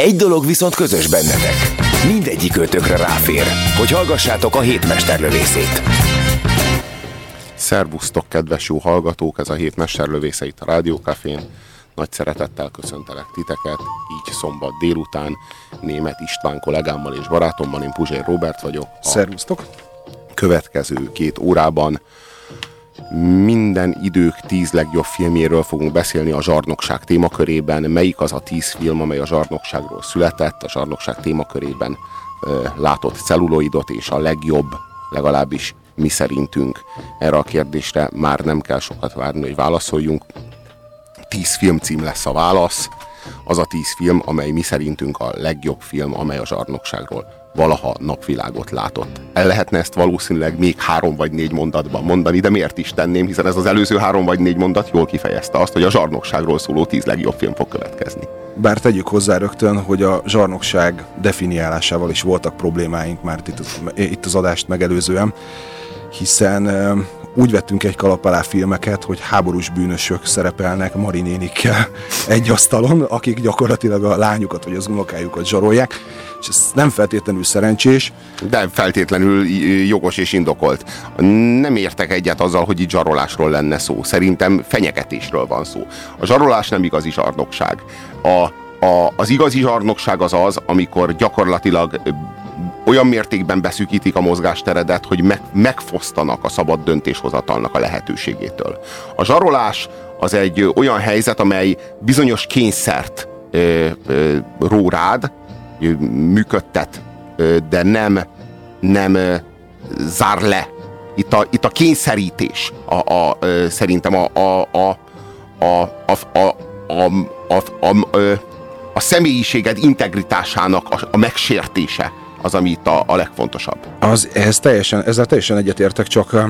Egy dolog viszont közös bennetek. Mindegyik ötökre ráfér, hogy hallgassátok a hétmesterlövészét. Szervusztok, kedves jó hallgatók! Ez a hét mesterlövésze itt a Rádiókafén. Nagy szeretettel köszöntelek titeket, így szombat délután. Német István kollégámmal és barátommal, én Puzsér Robert vagyok. A Szervusztok! következő két órában minden idők tíz legjobb filmjéről fogunk beszélni a zsarnokság témakörében. Melyik az a tíz film, amely a zsarnokságról született, a zsarnokság témakörében ö, látott celluloidot, és a legjobb, legalábbis mi szerintünk erre a kérdésre már nem kell sokat várni, hogy válaszoljunk. Tíz filmcím lesz a válasz. Az a tíz film, amely mi szerintünk a legjobb film, amely a zsarnokságról valaha napvilágot látott. El lehetne ezt valószínűleg még három vagy négy mondatban mondani, de miért is tenném, hiszen ez az előző három vagy négy mondat jól kifejezte azt, hogy a zsarnokságról szóló tíz legjobb film fog következni. Bár tegyük hozzá rögtön, hogy a zsarnokság definiálásával is voltak problémáink már itt, itt az adást megelőzően, hiszen úgy vettünk egy kalap alá filmeket, hogy háborús bűnösök szerepelnek marinénikkel egy asztalon, akik gyakorlatilag a lányukat vagy az unokájukat zsarolják, és ez nem feltétlenül szerencsés. De feltétlenül jogos és indokolt. Nem értek egyet azzal, hogy itt zsarolásról lenne szó. Szerintem fenyegetésről van szó. A zsarolás nem igazi zsarnokság. A, a, az igazi zsarnokság az az, amikor gyakorlatilag olyan mértékben beszűkítik a mozgásteredet, hogy meg, megfosztanak a szabad döntéshozatalnak a lehetőségétől. A zsarolás az egy olyan helyzet, amely bizonyos kényszert ö, ö, ró rád, működtet, ö, de nem, nem ö, zár le. Itt a, itt a kényszerítés a, a, ö, szerintem a, a, a, a, a, a, a, a, a, a, a személyiséged integritásának a, a megsértése az, ami itt a, a legfontosabb. Az, ehhez teljesen, ezzel teljesen egyetértek, csak ö,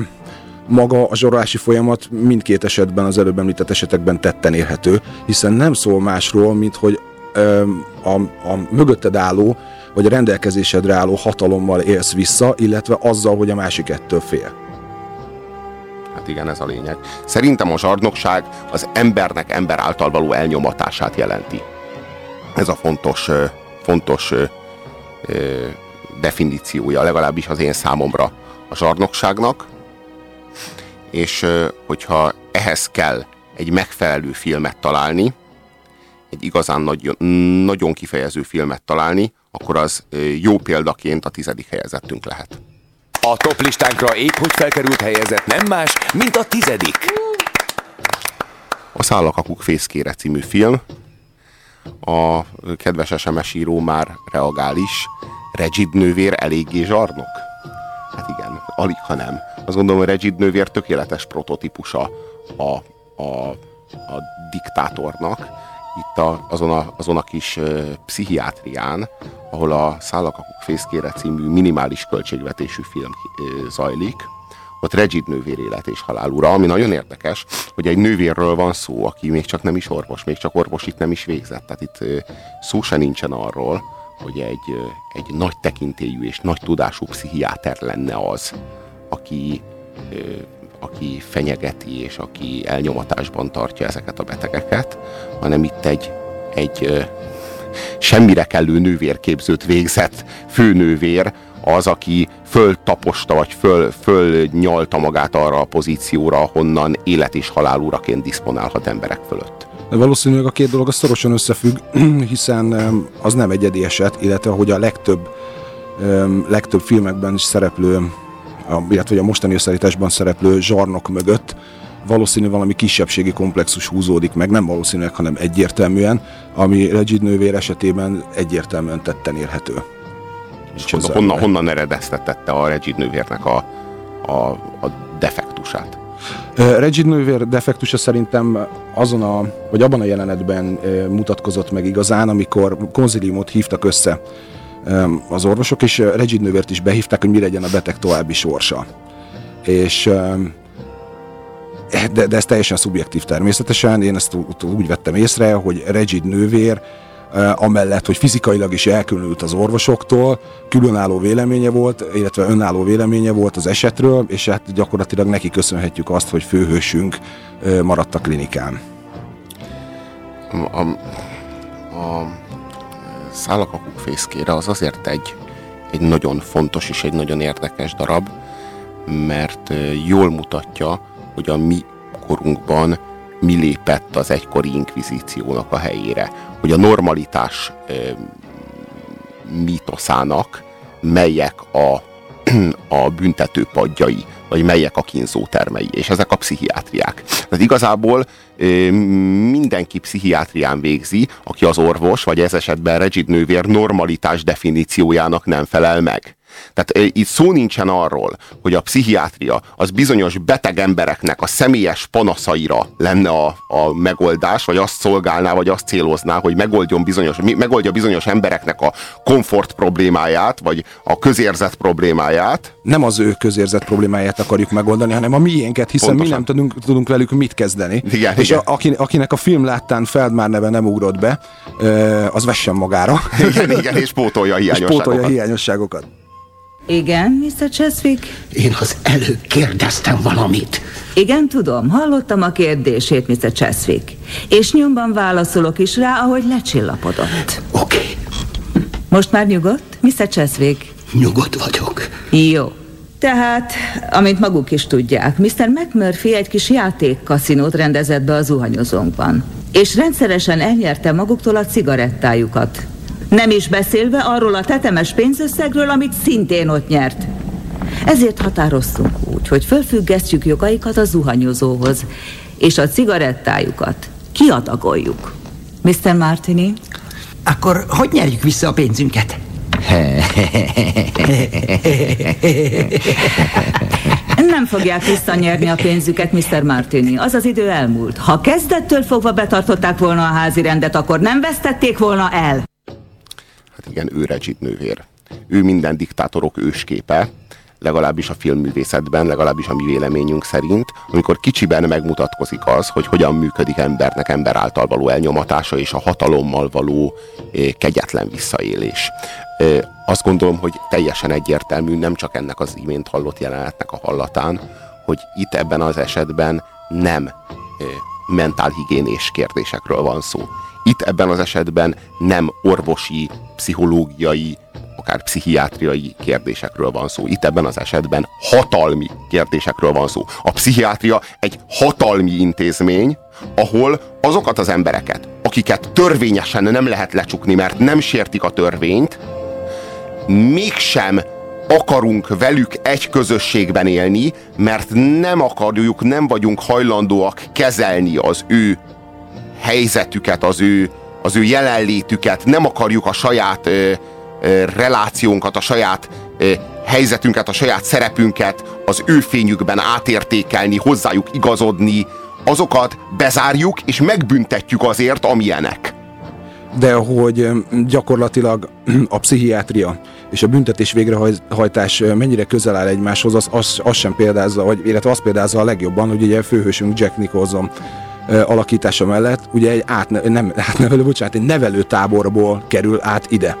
maga a zsarolási folyamat mindkét esetben, az előbb említett esetekben tetten érhető, hiszen nem szól másról, mint hogy ö, a, a mögötted álló, vagy a rendelkezésedre álló hatalommal élsz vissza, illetve azzal, hogy a másik ettől fél. Hát igen, ez a lényeg. Szerintem a zsarnokság az embernek ember által való elnyomatását jelenti. Ez a fontos, fontos definíciója, legalábbis az én számomra a zsarnokságnak. És hogyha ehhez kell egy megfelelő filmet találni, egy igazán nagyon, nagyon kifejező filmet találni, akkor az jó példaként a tizedik helyezettünk lehet. A top listánkra épp hogy felkerült helyezett nem más, mint a tizedik. A Szállakakuk fészkére című film. A kedves SMS író már reagál is. Regid nővér eléggé zsarnok? Hát igen, alig ha nem. Azt gondolom, hogy Regid nővér tökéletes prototípusa a, a, a diktátornak. Itt a, azon, a, azon a kis ö, pszichiátrián, ahol a Szállakakuk fészkére című minimális költségvetésű film ö, zajlik, ott Regid nővér élet és halálúra, ami nagyon érdekes, hogy egy nővérről van szó, aki még csak nem is orvos, még csak orvosit nem is végzett. Tehát itt szó se nincsen arról, hogy egy, egy nagy tekintélyű és nagy tudású pszichiáter lenne az, aki, aki fenyegeti és aki elnyomatásban tartja ezeket a betegeket, hanem itt egy, egy semmire kellő nővérképzőt végzett főnővér, az, aki föltaposta, vagy föl, fölnyalta magát arra a pozícióra, honnan élet és halálúraként diszponálhat emberek fölött. Valószínűleg a két dolog az szorosan összefügg, hiszen az nem egyedi eset, illetve hogy a legtöbb, legtöbb filmekben is szereplő, illetve a mostani összeállításban szereplő zsarnok mögött valószínű valami kisebbségi komplexus húzódik meg, nem valószínűleg, hanem egyértelműen, ami Regid nővér esetében egyértelműen tetten érhető. És hozzá- honnan, honnan eredeztetette a Regid nővérnek a, a, a defektusát? Regid nővér defektusa szerintem azon a, vagy abban a jelenetben mutatkozott meg igazán, amikor konziliumot hívtak össze az orvosok, és Regid nővért is behívták, hogy mi legyen a beteg további sorsa. És de, de ez teljesen szubjektív természetesen, én ezt úgy vettem észre, hogy Regid nővér eh, amellett, hogy fizikailag is elkülönült az orvosoktól, különálló véleménye volt, illetve önálló véleménye volt az esetről, és hát gyakorlatilag neki köszönhetjük azt, hogy főhősünk eh, maradt a klinikán. a, a Szálakakuk fészkére az azért egy, egy nagyon fontos és egy nagyon érdekes darab, mert ö, jól mutatja, hogy a mi korunkban mi lépett az egykori inkvizíciónak a helyére. Hogy a normalitás ö, mítoszának melyek a, a büntető padjai, vagy melyek a kínzó termei, és ezek a pszichiátriák. Tehát igazából ö, mindenki pszichiátrián végzi, aki az orvos, vagy ez esetben Regid nővér normalitás definíciójának nem felel meg. Tehát ö, itt szó nincsen arról, hogy a pszichiátria az bizonyos beteg embereknek a személyes panaszaira lenne a, a megoldás, vagy azt szolgálná, vagy azt célozná, hogy megoldjon bizonyos, megoldja bizonyos embereknek a komfort problémáját, vagy a közérzet problémáját, Nem az ő közérzet problémáját akarjuk megoldani, hanem a miénket, hiszen Pontosan. mi nem tudunk, tudunk velük mit kezdeni. Igen, és igen. A, aki, akinek a film láttán Feldmár neve nem ugrott be, az vessen magára, igen, igen, és pótolja a és pótolja hiányosságokat. a hiányosságokat. Igen, Mr. Cheswick? Én az előbb kérdeztem valamit. Igen, tudom, hallottam a kérdését, Mr. Cheswick. És nyomban válaszolok is rá, ahogy lecsillapodott. Oké, Most már nyugodt, Mr. Cheswick? nyugodt vagyok. Jó. Tehát, amint maguk is tudják, Mr. McMurphy egy kis játékkaszinót rendezett be a zuhanyozónkban. És rendszeresen elnyerte maguktól a cigarettájukat. Nem is beszélve arról a tetemes pénzösszegről, amit szintén ott nyert. Ezért határoztunk úgy, hogy fölfüggesztjük jogaikat a zuhanyozóhoz, és a cigarettájukat kiadagoljuk. Mr. Martini? Akkor hogy nyerjük vissza a pénzünket? Nem fogják visszanyerni a pénzüket, Mr. Martini. Az az idő elmúlt. Ha kezdettől fogva betartották volna a házi rendet, akkor nem vesztették volna el. Hát igen, ő Regid nővér. Ő minden diktátorok ősképe, legalábbis a filmművészetben, legalábbis a mi véleményünk szerint, amikor kicsiben megmutatkozik az, hogy hogyan működik embernek ember által való elnyomatása és a hatalommal való eh, kegyetlen visszaélés. Eh, Azt gondolom, hogy teljesen egyértelmű, nem csak ennek az imént hallott jelenetnek a hallatán, hogy itt ebben az esetben nem eh, mentálhigiénés kérdésekről van szó. Itt ebben az esetben nem orvosi, pszichológiai, akár pszichiátriai kérdésekről van szó. Itt ebben az esetben hatalmi kérdésekről van szó. A pszichiátria egy hatalmi intézmény, ahol azokat az embereket, akiket törvényesen nem lehet lecsukni, mert nem sértik a törvényt, mégsem akarunk velük egy közösségben élni, mert nem akarjuk, nem vagyunk hajlandóak kezelni az ő helyzetüket, az ő, az ő jelenlétüket, nem akarjuk a saját ö, ö, relációnkat, a saját ö, helyzetünket, a saját szerepünket az ő fényükben átértékelni, hozzájuk igazodni, azokat bezárjuk és megbüntetjük azért, amilyenek. de hogy gyakorlatilag a pszichiátria és a büntetés végrehajtás mennyire közel áll egymáshoz, az, az, az sem példázza, vagy, illetve azt példázza a legjobban, hogy ugye főhősünk Jack Nicholson alakítása mellett ugye egy átne, nem átnevelő, bocsánat, egy nevelő táborból kerül át ide.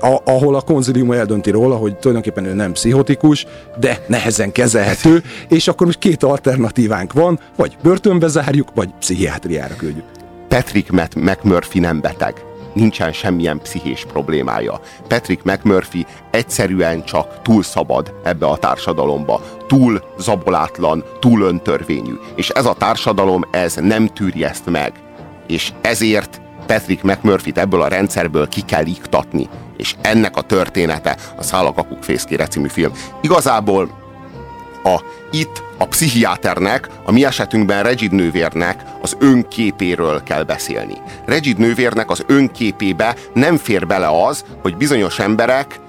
A, ahol a konzilium eldönti róla, hogy tulajdonképpen ő nem pszichotikus, de nehezen kezelhető, és akkor most két alternatívánk van, vagy börtönbe zárjuk, vagy pszichiátriára küldjük. Patrick Matt McMurphy nem beteg. Nincsen semmilyen pszichés problémája. Patrick McMurphy egyszerűen csak túl szabad ebbe a társadalomba. Túl zabolátlan, túl öntörvényű. És ez a társadalom, ez nem tűri ezt meg. És ezért Patrick McMurphy-t ebből a rendszerből ki kell iktatni. És ennek a története a Szálakakuk fészkére című film. Igazából a, itt a pszichiáternek, a mi esetünkben Regid nővérnek az önképéről kell beszélni. Regid nővérnek az önképébe nem fér bele az, hogy bizonyos emberek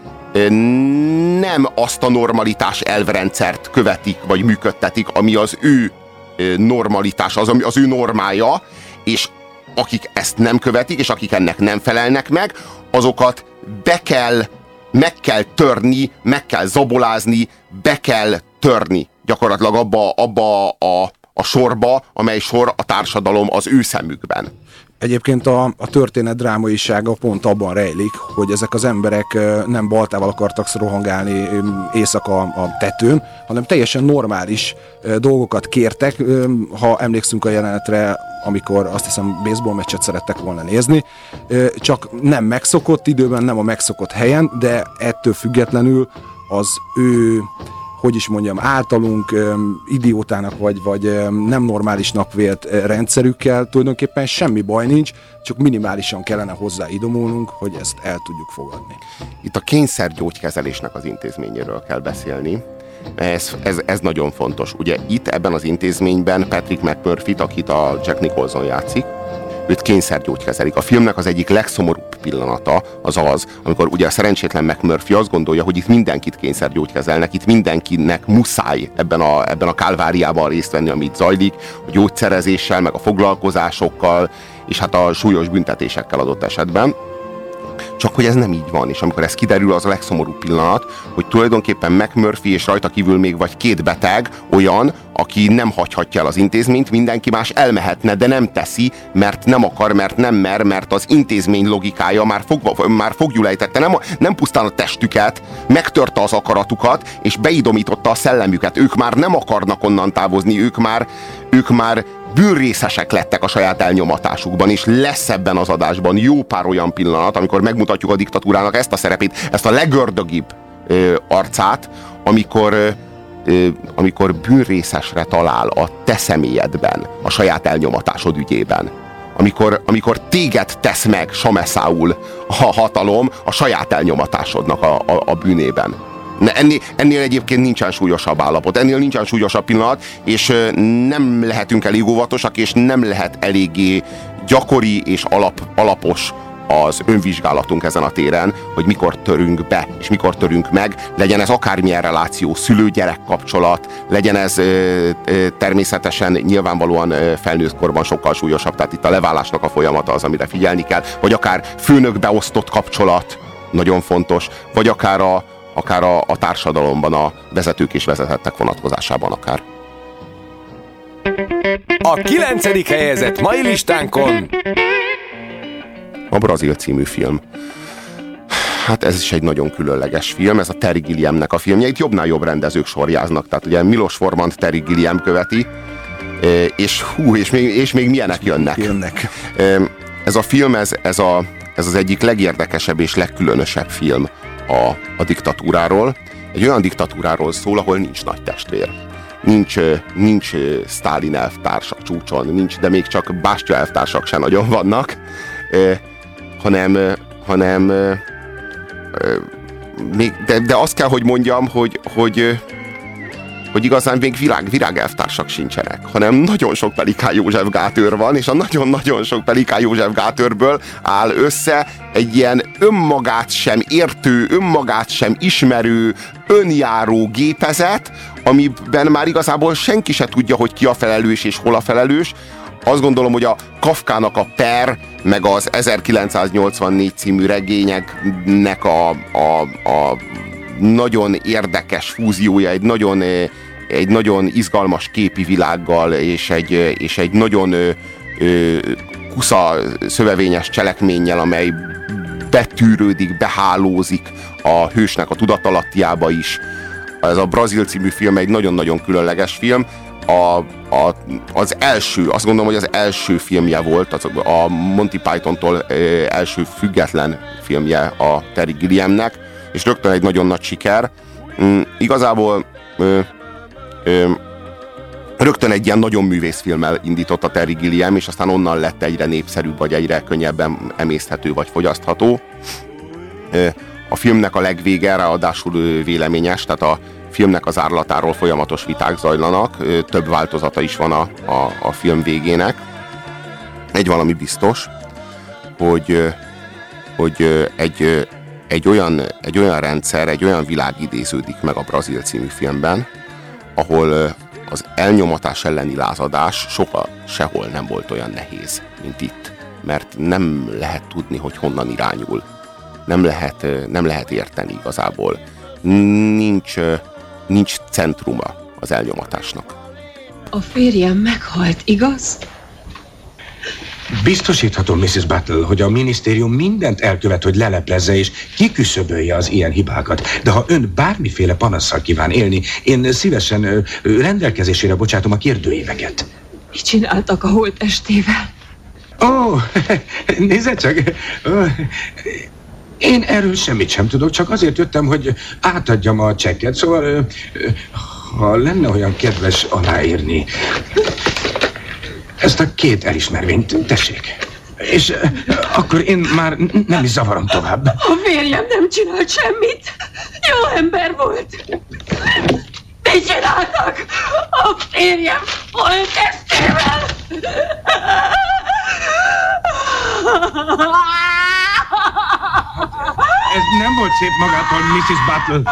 nem azt a normalitás elvrendszert követik, vagy működtetik, ami az ő normalitás, az, ami az ő normája, és akik ezt nem követik, és akik ennek nem felelnek meg, azokat be kell, meg kell törni, meg kell zabolázni, be kell törni gyakorlatilag abba, abba a, a sorba, amely sor a társadalom az ő szemükben. Egyébként a, a történet drámaisága pont abban rejlik, hogy ezek az emberek nem baltával akartak rohangálni éjszaka a tetőn, hanem teljesen normális dolgokat kértek. Ha emlékszünk a jelenetre, amikor azt hiszem baseball meccset szerettek volna nézni, csak nem megszokott időben, nem a megszokott helyen, de ettől függetlenül az ő hogy is mondjam, általunk öm, idiótának vagy, vagy öm, nem normálisnak vélt ö, rendszerükkel tulajdonképpen semmi baj nincs, csak minimálisan kellene hozzá idomulnunk, hogy ezt el tudjuk fogadni. Itt a kényszergyógykezelésnek az intézményéről kell beszélni. Ez, ez, ez nagyon fontos. Ugye itt ebben az intézményben Patrick McMurphy-t, akit a Jack Nicholson játszik, őt kényszergyógykezelik. A filmnek az egyik legszomorúbb pillanata az az, amikor ugye a szerencsétlen McMurphy azt gondolja, hogy itt mindenkit kényszergyógykezelnek, itt mindenkinek muszáj ebben a, ebben a kálváriában részt venni, amit zajlik, a gyógyszerezéssel, meg a foglalkozásokkal, és hát a súlyos büntetésekkel adott esetben. Csak hogy ez nem így van, és amikor ez kiderül, az a legszomorúbb pillanat, hogy tulajdonképpen McMurphy és rajta kívül még vagy két beteg olyan, aki nem hagyhatja el az intézményt, mindenki más elmehetne, de nem teszi, mert nem akar, mert nem mer, mert az intézmény logikája már, fogva, már fogjulejtette, nem, nem pusztán a testüket, megtörte az akaratukat, és beidomította a szellemüket. Ők már nem akarnak onnan távozni, ők már, ők már bűnrészesek lettek a saját elnyomatásukban, és lesz ebben az adásban jó pár olyan pillanat, amikor megmutatjuk a diktatúrának ezt a szerepét, ezt a legördögibb ö, arcát, amikor, ö, amikor bűnrészesre talál a te személyedben, a saját elnyomatásod ügyében. Amikor, amikor téged tesz meg Sameszául a hatalom a saját elnyomatásodnak a, a, a bűnében. Ne, ennél, ennél egyébként nincsen súlyosabb állapot, ennél nincsen súlyosabb pillanat, és nem lehetünk elég óvatosak, és nem lehet eléggé gyakori és alap, alapos az önvizsgálatunk ezen a téren, hogy mikor törünk be, és mikor törünk meg, legyen ez akármilyen reláció, szülő-gyerek kapcsolat, legyen ez ö, ö, természetesen nyilvánvalóan ö, felnőtt korban sokkal súlyosabb, tehát itt a leválásnak a folyamata az, amire figyelni kell, vagy akár főnök-beosztott kapcsolat, nagyon fontos, vagy akár a, akár a, a társadalomban a vezetők és vezetettek vonatkozásában akár. A kilencedik helyezett mai listánkon A Brazil című film. Hát ez is egy nagyon különleges film, ez a Terry Gilliamnek a filmje. Itt jobbnál jobb rendezők sorjáznak, tehát ugye Milos Formant Terry Gilliam követi, eh, és hú, és még, és még milyenek jönnek. Jönnek. Eh, Ez a film, ez, ez, a, ez az egyik legérdekesebb és legkülönösebb film a, a diktatúráról. Egy olyan diktatúráról szól, ahol nincs nagy testvér. Nincs, nincs Stalin elvtársak csúcson, nincs, de még csak Bástya elvtársak se nagyon vannak, hanem, hanem még, de, de azt kell, hogy mondjam, hogy, hogy, hogy igazán még virág, virágelvtársak sincsenek, hanem nagyon sok Pelikán József gátőr van, és a nagyon-nagyon sok Pelikán József gátőrből áll össze egy ilyen önmagát sem értő, önmagát sem ismerő, önjáró gépezet, amiben már igazából senki se tudja, hogy ki a felelős és hol a felelős. Azt gondolom, hogy a Kafkának a Per, meg az 1984 című regényeknek a, a, a nagyon érdekes fúziója, egy nagyon, eh, egy nagyon izgalmas képi világgal, és egy, eh, és egy nagyon ö, kusza szövevényes cselekménnyel, amely betűrődik, behálózik a hősnek a tudatalattiába is. Ez a Brazil című film egy nagyon-nagyon különleges film. A, a, az első, azt gondolom, hogy az első filmje volt, az a Monty Python-tól első független filmje a Terry Gilliamnek, és rögtön egy nagyon nagy siker. Mm, igazából ö, ö, rögtön egy ilyen nagyon művészfilmmel indított a Terry Gilliam, és aztán onnan lett egyre népszerűbb, vagy egyre könnyebben emészthető, vagy fogyasztható. A filmnek a legvége ráadásul véleményes, tehát a filmnek az árlatáról folyamatos viták zajlanak, több változata is van a, a, a film végének. Egy valami biztos, hogy, hogy egy, egy, olyan, egy olyan rendszer, egy olyan világ idéződik meg a Brazil című filmben, ahol az elnyomatás elleni lázadás soha sehol nem volt olyan nehéz, mint itt. Mert nem lehet tudni, hogy honnan irányul. nem lehet, nem lehet érteni igazából. Nincs, nincs centruma az elnyomatásnak. A férjem meghalt, igaz? Biztosíthatom, Mrs. Battle, hogy a minisztérium mindent elkövet, hogy leleplezze és kiküszöbölje az ilyen hibákat. De ha ön bármiféle panasszal kíván élni, én szívesen rendelkezésére bocsátom a kérdőíveket. Mit csináltak a holtestével? Ó, oh, nézze csak! Én erről semmit sem tudok, csak azért jöttem, hogy átadjam a csekket, szóval ha lenne olyan kedves aláírni. Ezt a két elismervényt, tessék. És uh, akkor én már nem is zavarom tovább. A férjem nem csinált semmit. Jó ember volt. Mit csináltak? A férjem volt testével. Ez nem volt szép magától, Mrs. Battle.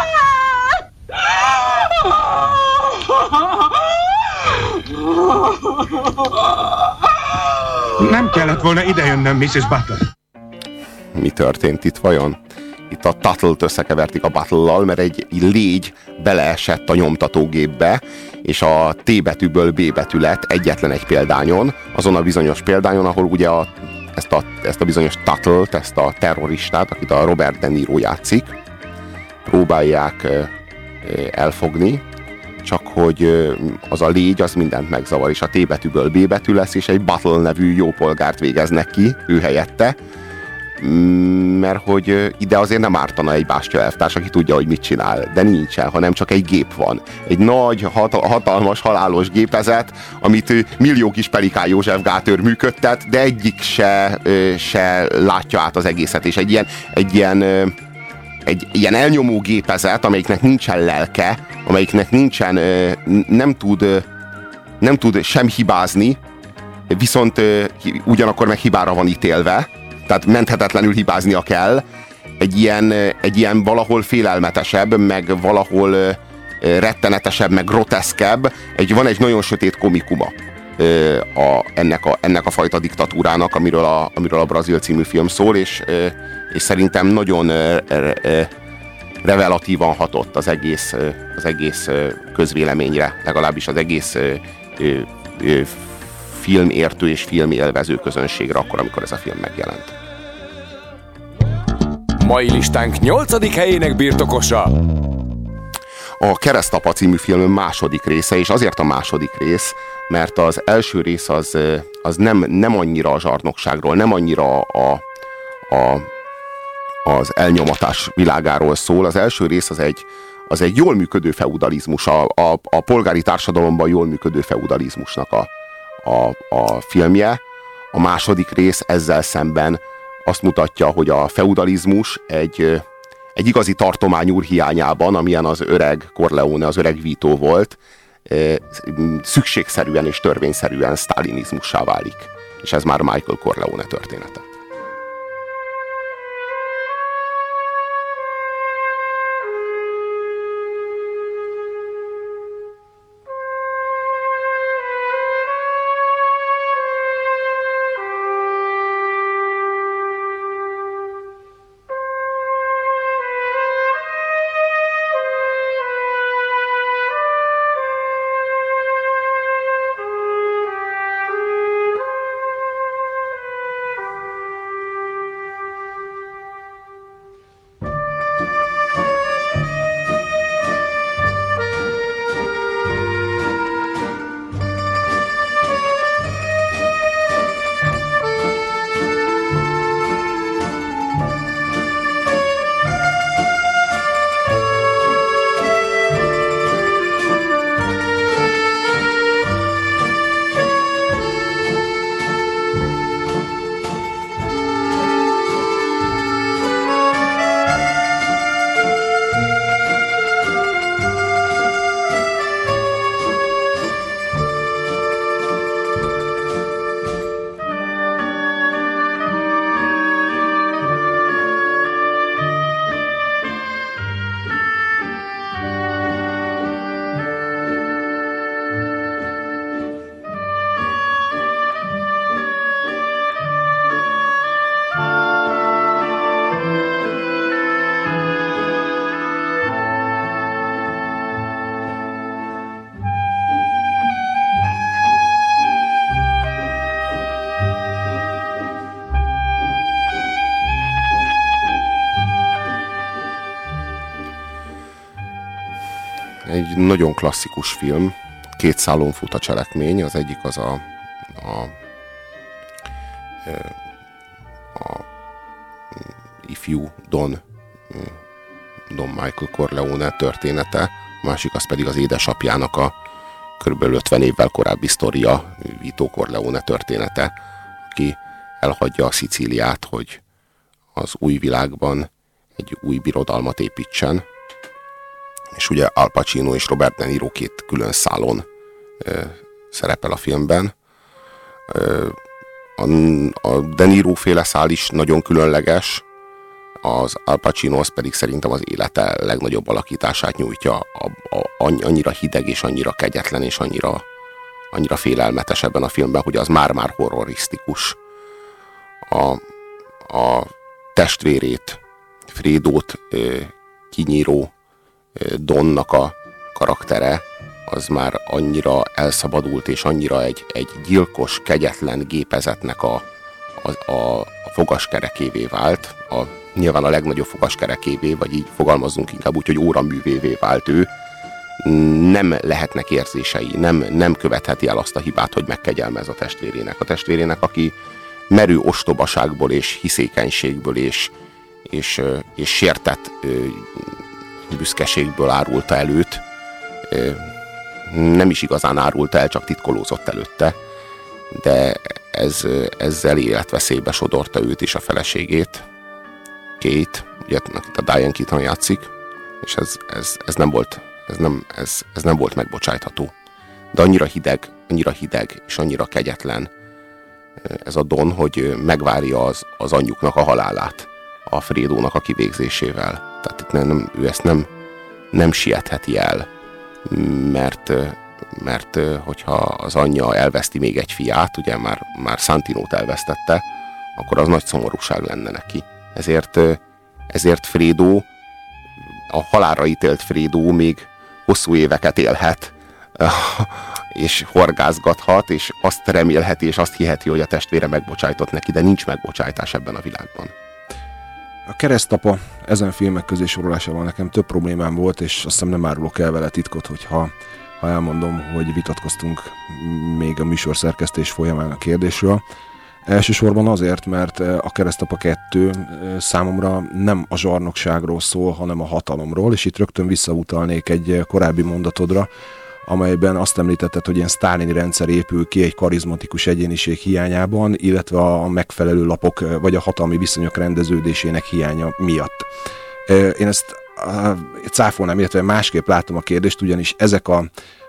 Nem kellett volna idejönnöm, Mrs. Butler. Mi történt itt vajon? Itt a Tuttle-t összekevertik a battle mert egy légy beleesett a nyomtatógépbe, és a T betűből B betű lett egyetlen egy példányon, azon a bizonyos példányon, ahol ugye a, ezt, a, ezt a bizonyos Tuttle-t, ezt a terroristát, akit a Robert De Niro játszik, próbálják elfogni, csak hogy az a légy az mindent megzavar, és a T betűből B betű lesz, és egy Battle nevű jópolgárt végeznek ki, ő helyette, mm, mert hogy ide azért nem ártana egy bástya elvtárs, aki tudja, hogy mit csinál, de nincsen, hanem csak egy gép van. Egy nagy, hatalmas, halálos gépezet, amit millió kis Pelikán József Gátőr működtet, de egyik se, se látja át az egészet, és egy ilyen, egy ilyen egy ilyen elnyomó gépezet, amelyiknek nincsen lelke, amelyiknek nincsen, nem tud, nem tud sem hibázni, viszont ugyanakkor meg hibára van ítélve, tehát menthetetlenül hibáznia kell, egy ilyen, egy ilyen valahol félelmetesebb, meg valahol rettenetesebb, meg groteszkebb, egy, van egy nagyon sötét komikuma a, ennek, a, ennek a fajta diktatúrának, amiről a, amiről a Brazil című film szól, és, és szerintem nagyon revelatívan hatott az egész, az egész közvéleményre, legalábbis az egész filmértő és filmélvező közönségre akkor, amikor ez a film megjelent. Mai listánk 8. helyének birtokosa a Keresztapa című film második része, és azért a második rész, mert az első rész az, az nem, nem annyira a zsarnokságról, nem annyira a, a, az elnyomatás világáról szól. Az első rész az egy, az egy jól működő feudalizmus, a, a, a polgári társadalomban jól működő feudalizmusnak a, a, a filmje. A második rész ezzel szemben azt mutatja, hogy a feudalizmus egy, egy igazi tartományúr hiányában, amilyen az öreg Corleone, az öreg Vito volt, szükségszerűen és törvényszerűen sztálinizmussá válik. És ez már Michael Corleone története. Nagyon klasszikus film, két szálon fut a cselekmény, az egyik az a, a, a ifjú Don, Don Michael Corleone története, a másik az pedig az édesapjának a kb. 50 évvel korábbi sztoria, Vito Corleone története, aki elhagyja a Szicíliát, hogy az új világban egy új birodalmat építsen, és ugye Al Pacino és Robert De Niro két külön szálon ö, szerepel a filmben. Ö, a, a De Niro féle szál is nagyon különleges, az Al Pacino az pedig szerintem az élete legnagyobb alakítását nyújtja, a, a, annyira hideg és annyira kegyetlen és annyira, annyira félelmetes ebben a filmben, hogy az már-már horrorisztikus. A, a testvérét, Frédót kinyíró Donnak a karaktere az már annyira elszabadult, és annyira egy, egy gyilkos, kegyetlen gépezetnek a, a, a, a fogaskerekévé vált, a, nyilván a legnagyobb fogaskerekévé, vagy így fogalmazunk inkább úgy, hogy óraművévé vált ő, nem lehetnek érzései, nem, nem követheti el azt a hibát, hogy megkegyelmez a testvérének. A testvérének, aki merő ostobaságból és hiszékenységből és, és, és sértett büszkeségből árulta előtt. Nem is igazán árulta el, csak titkolózott előtte. De ez, ezzel életveszélybe sodorta őt is a feleségét. Kate, ugye, a Diane Keaton játszik, és ez, ez, ez, nem volt, ez, nem, ez, ez nem volt megbocsájtható. De annyira hideg, annyira hideg, és annyira kegyetlen ez a Don, hogy megvárja az, az anyjuknak a halálát a Frédónak a kivégzésével. Tehát itt nem, nem, ő ezt nem, nem sietheti el, mert, mert hogyha az anyja elveszti még egy fiát, ugye már, már Santinót elvesztette, akkor az nagy szomorúság lenne neki. Ezért, ezért Frédó, a halára ítélt Frédó még hosszú éveket élhet, és horgázgathat, és azt remélheti, és azt hiheti, hogy a testvére megbocsájtott neki, de nincs megbocsájtás ebben a világban. A keresztapa ezen filmek közé sorolásával nekem több problémám volt, és azt hiszem nem árulok el vele titkot, hogyha ha elmondom, hogy vitatkoztunk még a műsor szerkesztés folyamán a kérdésről. Elsősorban azért, mert a Keresztapa 2 számomra nem a zsarnokságról szól, hanem a hatalomról, és itt rögtön visszautalnék egy korábbi mondatodra, amelyben azt említetted, hogy ilyen sztálini rendszer épül ki egy karizmatikus egyéniség hiányában, illetve a megfelelő lapok vagy a hatalmi viszonyok rendeződésének hiánya miatt. Én ezt cáfolnám, illetve másképp látom a kérdést, ugyanis ezek a,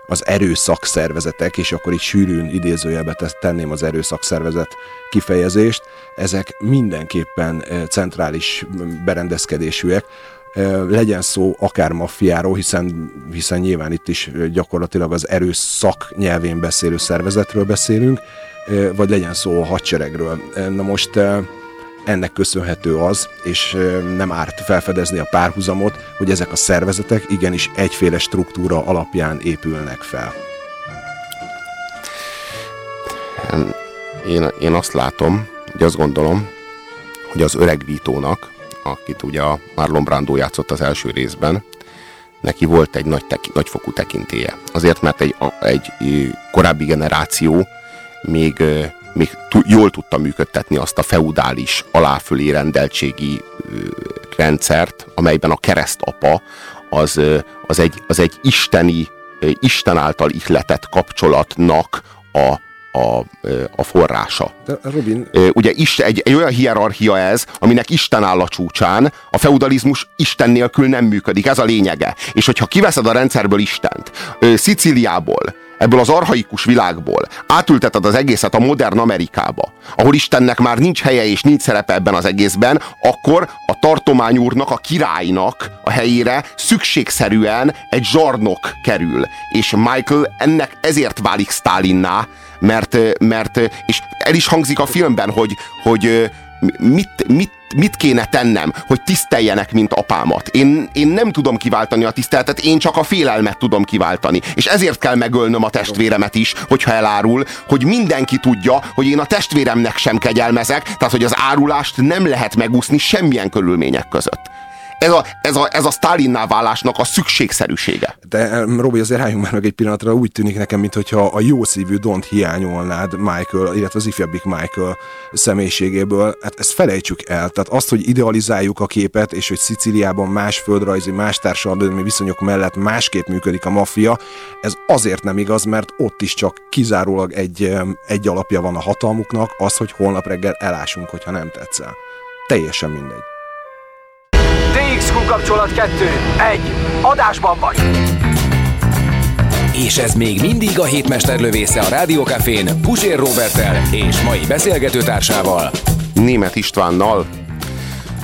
az erőszakszervezetek, és akkor itt sűrűn idézőjelbe tenném az erőszakszervezet kifejezést, ezek mindenképpen centrális berendezkedésűek, legyen szó akár maffiáról, hiszen, hiszen nyilván itt is gyakorlatilag az erőszak nyelvén beszélő szervezetről beszélünk, vagy legyen szó a hadseregről. Na most ennek köszönhető az, és nem árt felfedezni a párhuzamot, hogy ezek a szervezetek igenis egyféle struktúra alapján épülnek fel. Én, én azt látom, hogy azt gondolom, hogy az öreg Vítónak akit ugye a Marlon Brando játszott az első részben, neki volt egy nagy teki, nagyfokú tekintéje. Azért, mert egy, a, egy korábbi generáció még, még jól tudta működtetni azt a feudális, aláfölé rendeltségi rendszert, amelyben a keresztapa az, az, egy, az egy isteni, Isten által ihletett kapcsolatnak a, a, a forrása. De Robin... Ugye Isten, egy, egy olyan hierarchia ez, aminek Isten áll a csúcsán, a feudalizmus Isten nélkül nem működik, ez a lényege. És hogyha kiveszed a rendszerből Istent, Sziciliából, ebből az arhaikus világból átülteted az egészet a modern Amerikába, ahol Istennek már nincs helye és nincs szerepe ebben az egészben, akkor a tartományúrnak, a királynak a helyére szükségszerűen egy zsarnok kerül. És Michael ennek ezért válik Stalinná, mert, mert és el is hangzik a filmben, hogy, hogy mit, mit, mit kéne tennem, hogy tiszteljenek, mint apámat. Én, én nem tudom kiváltani a tiszteletet, én csak a félelmet tudom kiváltani. És ezért kell megölnöm a testvéremet is, hogyha elárul, hogy mindenki tudja, hogy én a testvéremnek sem kegyelmezek, tehát hogy az árulást nem lehet megúszni semmilyen körülmények között. Ez a, ez a, ez a Stalinná válásnak a szükségszerűsége. De Robi, azért álljunk már meg egy pillanatra, úgy tűnik nekem, mintha a jó szívű Dont hiányolnád Michael, illetve az ifjabbik Michael személyiségéből. Hát ezt felejtsük el. Tehát azt, hogy idealizáljuk a képet, és hogy Szicíliában más földrajzi, más társadalmi viszonyok mellett másképp működik a maffia, ez azért nem igaz, mert ott is csak kizárólag egy, egy alapja van a hatalmuknak, az, hogy holnap reggel elásunk, hogyha nem tetszel. Teljesen mindegy. DXQ kapcsolat 2. 1. Adásban vagy. És ez még mindig a hétmester lövésze a Rádiókafén Pusér Robertel és mai beszélgetőtársával. Német Istvánnal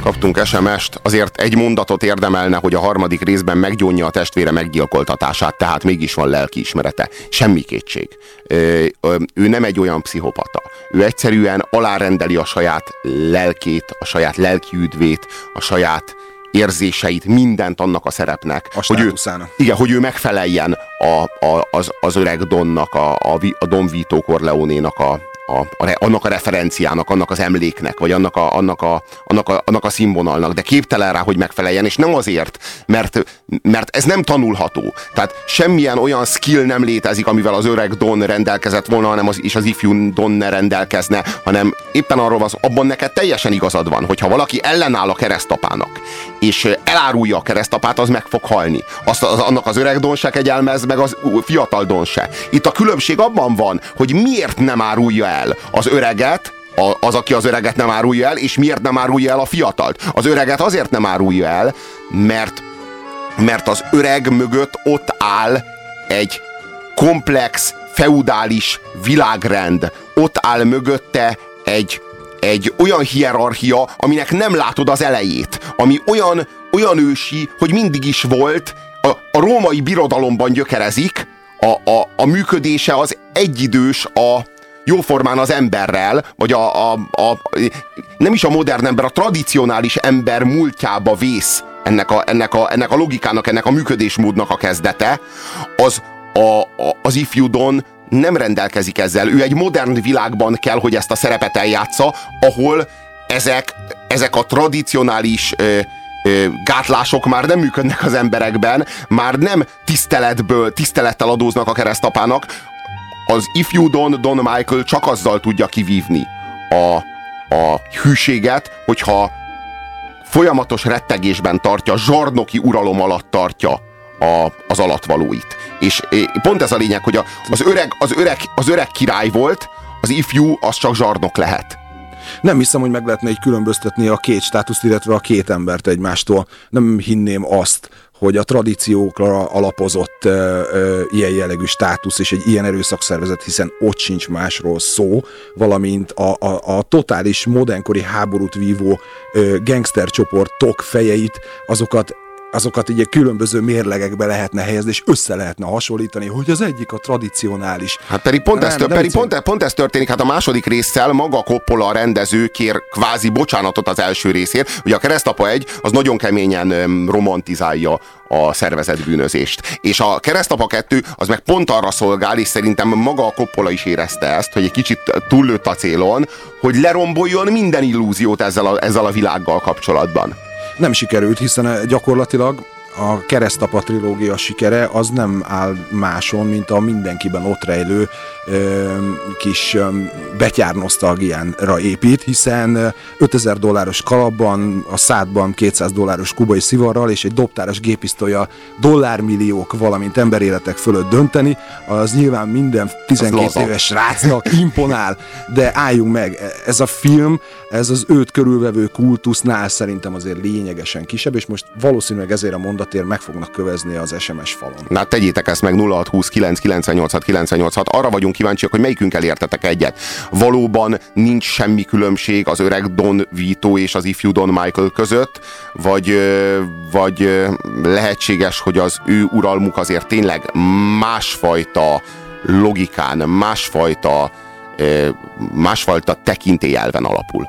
kaptunk SMS-t, azért egy mondatot érdemelne, hogy a harmadik részben meggyónja a testvére meggyilkoltatását, tehát mégis van lelkiismerete. Semmi kétség. Ö, ö, ő nem egy olyan pszichopata. Ő egyszerűen alárendeli a saját lelkét, a saját lelkiüdvét, a saját érzéseit, mindent annak a szerepnek. A hogy ő, igen, hogy ő megfeleljen a, a, az, az öreg Donnak, a, a, a Don Vito Corleone-nak a, a, a, annak a referenciának, annak az emléknek, vagy annak a, annak, a, annak, a, annak a színvonalnak, de képtelen rá, hogy megfeleljen, és nem azért, mert, mert ez nem tanulható. Tehát semmilyen olyan skill nem létezik, amivel az öreg Don rendelkezett volna, hanem az, és az ifjú Don ne rendelkezne, hanem éppen arról szó, abban neked teljesen igazad van, hogyha valaki ellenáll a keresztapának, és elárulja a keresztapát, az meg fog halni. Azt, az, annak az öreg Don se kegyelmez, meg az fiatal Don se. Itt a különbség abban van, hogy miért nem árulja el az öreget, a- az, aki az öreget nem árulja el, és miért nem árulja el a fiatalt. Az öreget azért nem árulja el, mert, mert az öreg mögött ott áll egy komplex, feudális világrend. Ott áll mögötte egy, egy olyan hierarchia, aminek nem látod az elejét. Ami olyan, olyan ősi, hogy mindig is volt, a, a római birodalomban gyökerezik, a, a, a működése az egyidős a, jóformán az emberrel, vagy a, a, a, nem is a modern ember, a tradicionális ember múltjába vész ennek a, ennek, a, ennek a logikának, ennek a működésmódnak a kezdete, az a, a, az ifjú Don nem rendelkezik ezzel. Ő egy modern világban kell, hogy ezt a szerepet eljátsza, ahol ezek, ezek a tradicionális ö, gátlások már nem működnek az emberekben, már nem tiszteletből, tisztelettel adóznak a keresztapának, az ifjú Don, Don Michael csak azzal tudja kivívni a, a hűséget, hogyha folyamatos rettegésben tartja, zsarnoki uralom alatt tartja a, az alatvalóit. És pont ez a lényeg, hogy a, az, öreg, az, öreg, az öreg király volt, az ifjú az csak zsarnok lehet. Nem hiszem, hogy meg lehetne így különböztetni a két státuszt, illetve a két embert egymástól. Nem hinném azt, hogy a tradíciókra alapozott ö, ö, ilyen jellegű státusz és egy ilyen erőszakszervezet, hiszen ott sincs másról szó, valamint a, a, a totális modernkori háborút vívó ö, gangstercsoportok fejeit, azokat azokat így különböző mérlegekbe lehetne helyezni, és össze lehetne hasonlítani, hogy az egyik a tradicionális. Hát pedig pont, Nem, ez, nem pedig pont, pont ez történik, hát a második résszel maga Coppola a rendező kér kvázi bocsánatot az első részért. Ugye a Keresztapa egy az nagyon keményen romantizálja a szervezett bűnözést. És a Keresztapa 2 az meg pont arra szolgál, és szerintem maga a Coppola is érezte ezt, hogy egy kicsit túllőtt a célon, hogy leromboljon minden illúziót ezzel a, ezzel a világgal kapcsolatban. Nem sikerült, hiszen eh, gyakorlatilag a keresztapa trilógia sikere az nem áll máson, mint a mindenkiben ott rejlő ö, kis ö, betyár nosztalgiánra épít, hiszen ö, 5000 dolláros kalapban, a szádban 200 dolláros kubai szivarral és egy dobtáros gépisztolya dollármilliók, valamint emberéletek fölött dönteni, az nyilván minden 12 laza. éves srácnak imponál, de álljunk meg, ez a film, ez az őt körülvevő kultusznál szerintem azért lényegesen kisebb, és most valószínűleg ezért a mondatért meg fognak kövezni az SMS falon. Na tegyétek ezt meg 0620 998 986. Arra vagyunk kíváncsiak, hogy melyikünkkel értetek egyet. Valóban nincs semmi különbség az öreg Don Vito és az ifjú Don Michael között, vagy, vagy lehetséges, hogy az ő uralmuk azért tényleg másfajta logikán, másfajta, másfajta tekintélyelven alapul.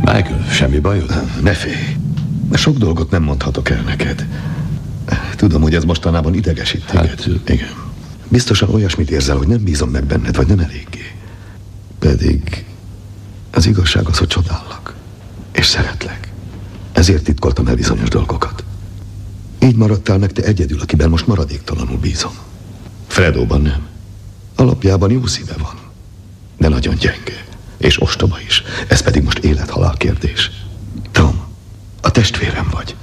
Michael, semmi bajod? Ne félj. Sok dolgot nem mondhatok el neked. Tudom, hogy ez mostanában idegesít téged. Hát, Igen. Biztosan olyasmit érzel, hogy nem bízom meg benned, vagy nem eléggé. Pedig az igazság az, hogy csodálok. És szeretlek. Ezért titkoltam el bizonyos dolgokat. Így maradtál meg te egyedül, akiben most maradéktalanul bízom. Fredóban nem. Alapjában jó szíve van, de nagyon gyenge. És ostoba is. Ez pedig most élet-halál kérdés. A testvérem vagy.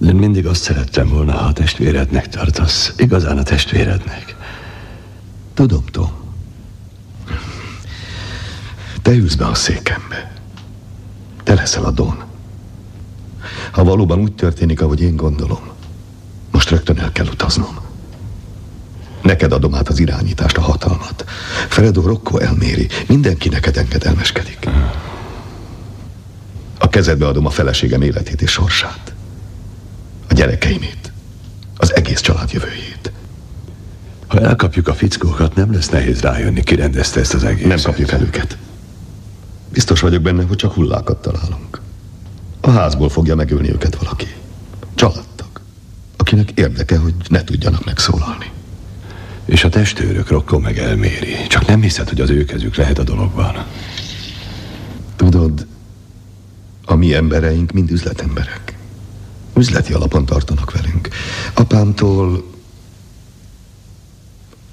Én mindig azt szerettem volna, ha a testvérednek tartasz. Igazán a testvérednek. Tudom, Tom. Te ülsz be a székembe. Te leszel a Don. Ha valóban úgy történik, ahogy én gondolom, most rögtön el kell utaznom. Neked adom át az irányítást, a hatalmat. Fredo Rocco elméri, mindenki neked engedelmeskedik. A kezedbe adom a feleségem életét és sorsát. A gyerekeimét. Az egész család jövőjét. Ha elkapjuk a fickókat, nem lesz nehéz rájönni, ki rendezte ezt az egészet. Nem kapjuk el őket. Biztos vagyok benne, hogy csak hullákat találunk. A házból fogja megölni őket valaki. Családtag. Akinek érdeke, hogy ne tudjanak megszólalni. És a testőrök Rokko meg elméri. Csak nem hiszed, hogy az ő kezük lehet a dologban. Tudod, a mi embereink mind üzletemberek. Üzleti alapon tartanak velünk. Apámtól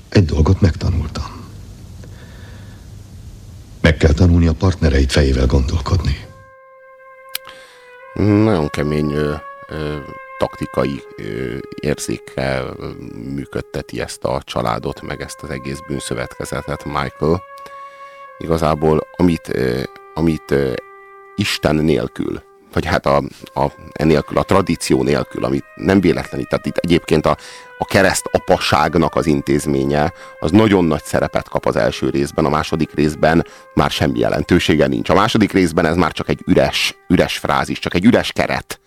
egy dolgot megtanultam. Meg kell tanulni a partnereit fejével gondolkodni. Nagyon kemény ö, ö, taktikai ö, érzékkel működteti ezt a családot, meg ezt az egész bűnszövetkezetet Michael. Igazából, amit, ö, amit ö, Isten nélkül, vagy hát a, a, enélkül, a tradíció nélkül, amit nem véletlen, tehát itt egyébként a, a kereszt apasságnak az intézménye, az nagyon nagy szerepet kap az első részben, a második részben már semmi jelentősége nincs. A második részben ez már csak egy üres, üres frázis, csak egy üres keret.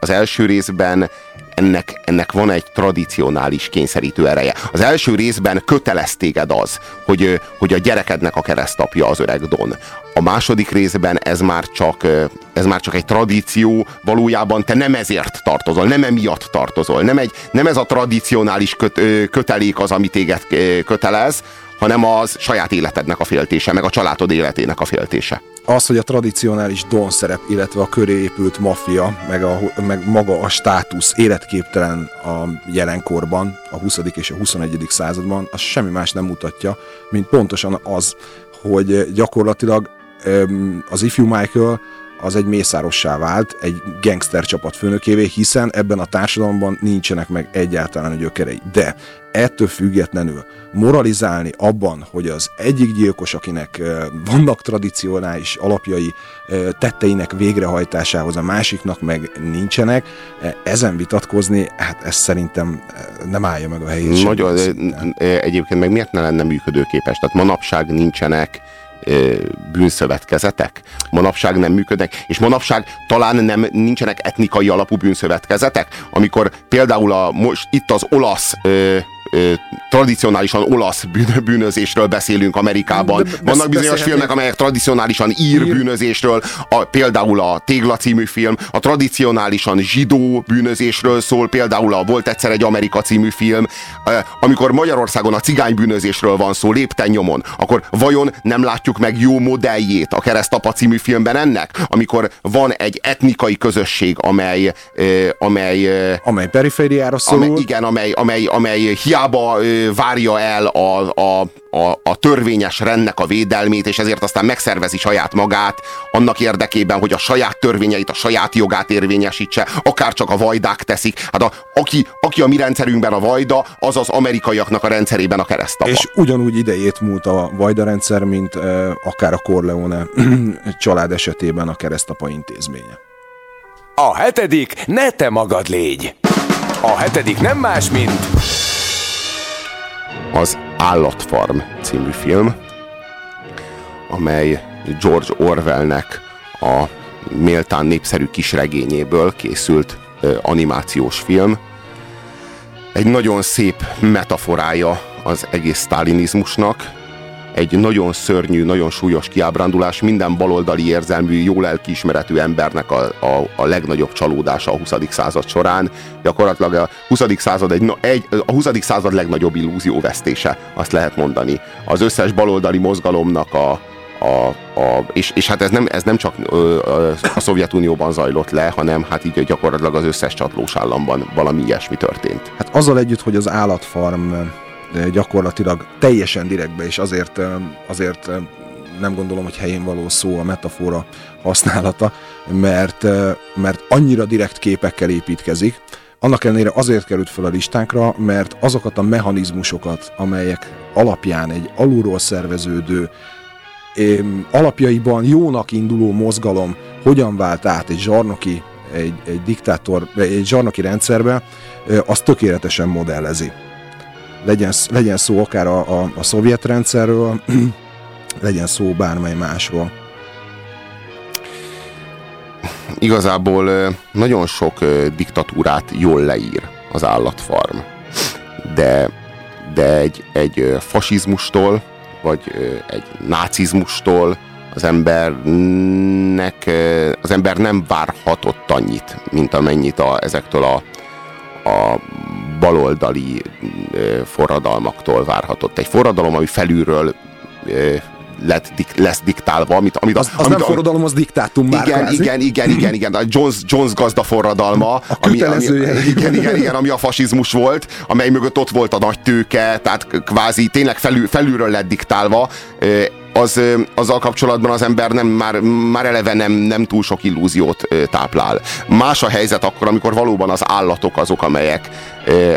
Az első részben ennek, ennek van egy tradicionális kényszerítő ereje. Az első részben kötelez téged az, hogy, hogy a gyerekednek a keresztapja az öreg Don. A második részben ez már csak, ez már csak egy tradíció, valójában te nem ezért tartozol, nem emiatt tartozol, nem, egy, nem ez a tradicionális köt, kötelék az, ami téged kötelez, hanem az saját életednek a féltése, meg a családod életének a féltése. Az, hogy a tradicionális don szerep, illetve a köré épült maffia, meg, a, meg maga a státusz életképtelen a jelenkorban, a 20. és a 21. században, az semmi más nem mutatja, mint pontosan az, hogy gyakorlatilag az ifjú Michael az egy mészárossá vált, egy gangster csapat főnökévé, hiszen ebben a társadalomban nincsenek meg egyáltalán a gyökerei. De ettől függetlenül moralizálni abban, hogy az egyik gyilkos, akinek vannak tradicionális alapjai tetteinek végrehajtásához, a másiknak meg nincsenek, ezen vitatkozni, hát ez szerintem nem állja meg a helyét. Nagyon, egyébként meg miért ne lenne működőképes? Tehát manapság nincsenek bűnszövetkezetek. Manapság nem működnek, és manapság talán nem nincsenek etnikai alapú bűnszövetkezetek, amikor például a, most itt az olasz ö, tradicionálisan olasz bűnözésről beszélünk Amerikában. De, Vannak bizonyos filmek, amelyek tradicionálisan ír, ír. bűnözésről, a, például a Tégla című film, a tradicionálisan zsidó bűnözésről szól, például a Volt egyszer egy Amerika című film. Amikor Magyarországon a cigány bűnözésről van szó, lépten nyomon, akkor vajon nem látjuk meg jó modelljét a Keresztapa című filmben ennek? Amikor van egy etnikai közösség, amely amely, amely perifériára szól. Amely, igen, amely, amely, amely hiába hiába várja el a, a, a, a törvényes rendnek a védelmét, és ezért aztán megszervezi saját magát annak érdekében, hogy a saját törvényeit, a saját jogát érvényesítse, akár csak a vajdák teszik. Hát a, aki, aki a mi rendszerünkben a vajda, az az amerikaiaknak a rendszerében a keresztapa. És ugyanúgy idejét múlt a vajda rendszer, mint uh, akár a Corleone család esetében a keresztapa intézménye. A hetedik, ne te magad légy! A hetedik nem más, mint az Állatfarm című film, amely George Orwellnek a méltán népszerű kisregényéből készült animációs film. Egy nagyon szép metaforája az egész sztálinizmusnak, egy nagyon szörnyű, nagyon súlyos kiábrándulás, minden baloldali érzelmű, jó lelkiismeretű embernek a, a, a legnagyobb csalódása a 20. század során. Gyakorlatilag a 20. század egy, egy, a 20. század legnagyobb illúzió vesztése, azt lehet mondani. Az összes baloldali mozgalomnak a, a, a, és, és hát ez nem, ez nem csak a Szovjetunióban zajlott le, hanem hát így gyakorlatilag az összes csatlós államban valami ilyesmi történt. Hát azzal együtt, hogy az állatfarm gyakorlatilag teljesen direktbe, és azért, azért nem gondolom, hogy helyén való szó a metafora használata, mert, mert annyira direkt képekkel építkezik, annak ellenére azért került fel a listánkra, mert azokat a mechanizmusokat, amelyek alapján egy alulról szerveződő, alapjaiban jónak induló mozgalom hogyan vált át egy zsarnoki, egy, egy diktátor, egy zsarnoki rendszerbe, az tökéletesen modellezi. Legyen, legyen szó akár a, a, a szovjet rendszerről, legyen szó bármely másról. Igazából nagyon sok diktatúrát jól leír az állatfarm. De, de egy, egy fasizmustól, vagy egy nácizmustól az embernek, az ember nem várhatott annyit, mint amennyit a, ezektől a, a baloldali forradalmaktól várhatott. Egy forradalom, ami felülről lett, dik, lesz diktálva. Amit, amit, az, az amit, nem forradalom, az diktátum már igen, kvázi. igen, igen, igen, igen, a Jones, Jones gazda forradalma, a ami, ami, igen, igen, igen, ami a fasizmus volt, amely mögött ott volt a nagy tőke, tehát kvázi tényleg felül, felülről lett diktálva, az, azzal kapcsolatban az ember nem, már, már eleve nem, nem túl sok illúziót táplál. Más a helyzet akkor, amikor valóban az állatok azok, amelyek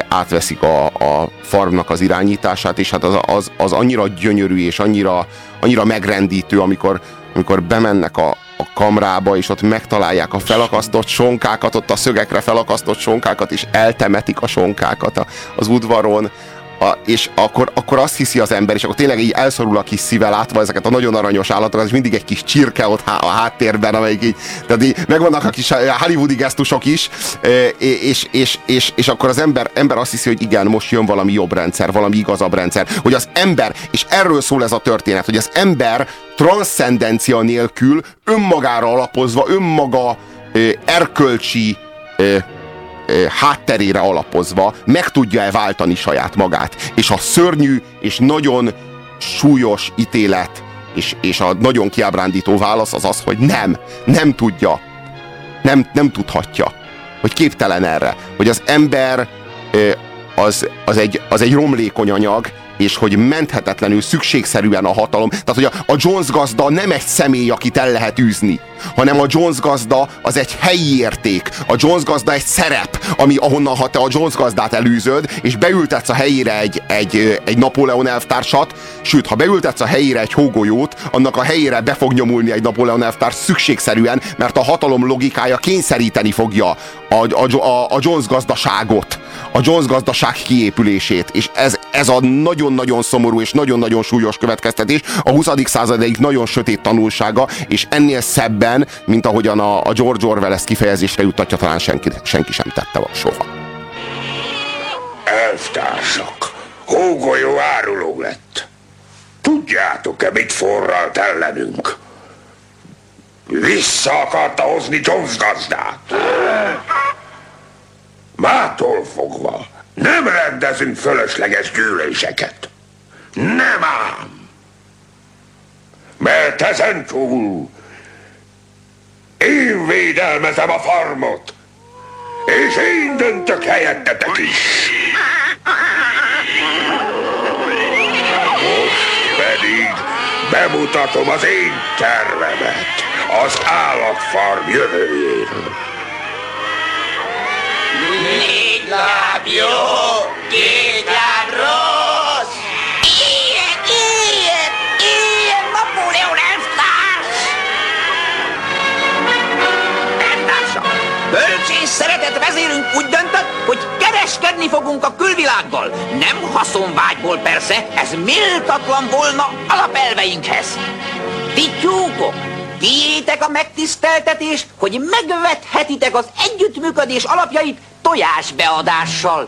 átveszik a, a farmnak az irányítását, és hát az, az, az annyira gyönyörű és annyira, annyira megrendítő, amikor, amikor bemennek a, a kamrába, és ott megtalálják a felakasztott sonkákat, ott a szögekre felakasztott sonkákat, és eltemetik a sonkákat az udvaron, a, és akkor, akkor azt hiszi az ember, és akkor tényleg így elszorul a kis szíve látva ezeket a nagyon aranyos állatokat, és mindig egy kis csirke ott há, a háttérben, amelyik így, tehát így megvannak a kis hollywoodi gesztusok is, és, és, és, és akkor az ember, ember azt hiszi, hogy igen, most jön valami jobb rendszer, valami igazabb rendszer, hogy az ember, és erről szól ez a történet, hogy az ember transzcendencia nélkül, önmagára alapozva, önmaga erkölcsi hátterére alapozva meg tudja-e váltani saját magát. És a szörnyű és nagyon súlyos ítélet és, és a nagyon kiábrándító válasz az az, hogy nem, nem tudja. Nem, nem tudhatja. Hogy képtelen erre. Hogy az ember az, az, egy, az egy romlékony anyag, és hogy menthetetlenül szükségszerűen a hatalom. Tehát, hogy a, a Jones gazda nem egy személy, akit el lehet űzni, hanem a Jones gazda az egy helyi érték. A Jones gazda egy szerep, ami ahonnan, ha te a Jones gazdát elűzöd, és beültetsz a helyére egy, egy, egy Napóleon elvtársat, sőt, ha beültetsz a helyére egy hógolyót, annak a helyére be fog nyomulni egy Napóleon elvtárs szükségszerűen, mert a hatalom logikája kényszeríteni fogja a, a, a, a Jones gazdaságot, a Jones gazdaság kiépülését, és ez, ez a nagyon-nagyon szomorú és nagyon-nagyon súlyos következtetés, a 20. század egyik nagyon sötét tanulsága, és ennél szebben, mint ahogyan a, a George Orwell ezt kifejezésre jutatja, talán senki, senki sem tette soha. Elvtársak, hógolyó áruló lett. Tudjátok-e, mit forralt ellenünk? Vissza akarta hozni Jones gazdát. Mától fogva nem rendezünk fölösleges gyűléseket. Nem ám. Mert ezen túl én védelmezem a farmot, és én döntök helyettetek is. Most pedig bemutatom az én tervemet az állatfarm jövőjéről. Két láb rossz. Ilyen, ilyen, ilyen Napóleon elvtárs! Elvtársak! Bölcs és szeretett vezérünk úgy döntött, hogy kereskedni fogunk a külvilággal. Nem haszonvágyból persze, ez méltatlan volna alapelveinkhez. Ti tyúkok, Tiétek a megtiszteltetés, hogy megvethetitek az együttműködés alapjait tojásbeadással.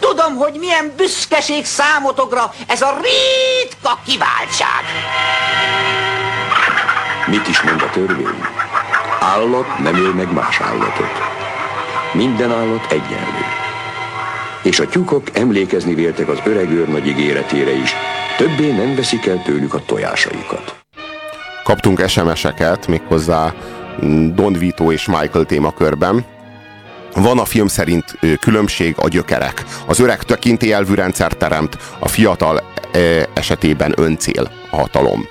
Tudom, hogy milyen büszkeség számotokra ez a ritka kiváltság. Mit is mond a törvény? Állat nem él meg más állatot. Minden állat egyenlő. És a tyúkok emlékezni véltek az öreg őrnagy ígéretére is. Többé nem veszik el tőlük a tojásaikat. kaptunk SMS-eket, méghozzá Don Vito és Michael témakörben. Van a film szerint különbség a gyökerek. Az öreg tekintélyelvű rendszer teremt, a fiatal esetében öncél a hatalom.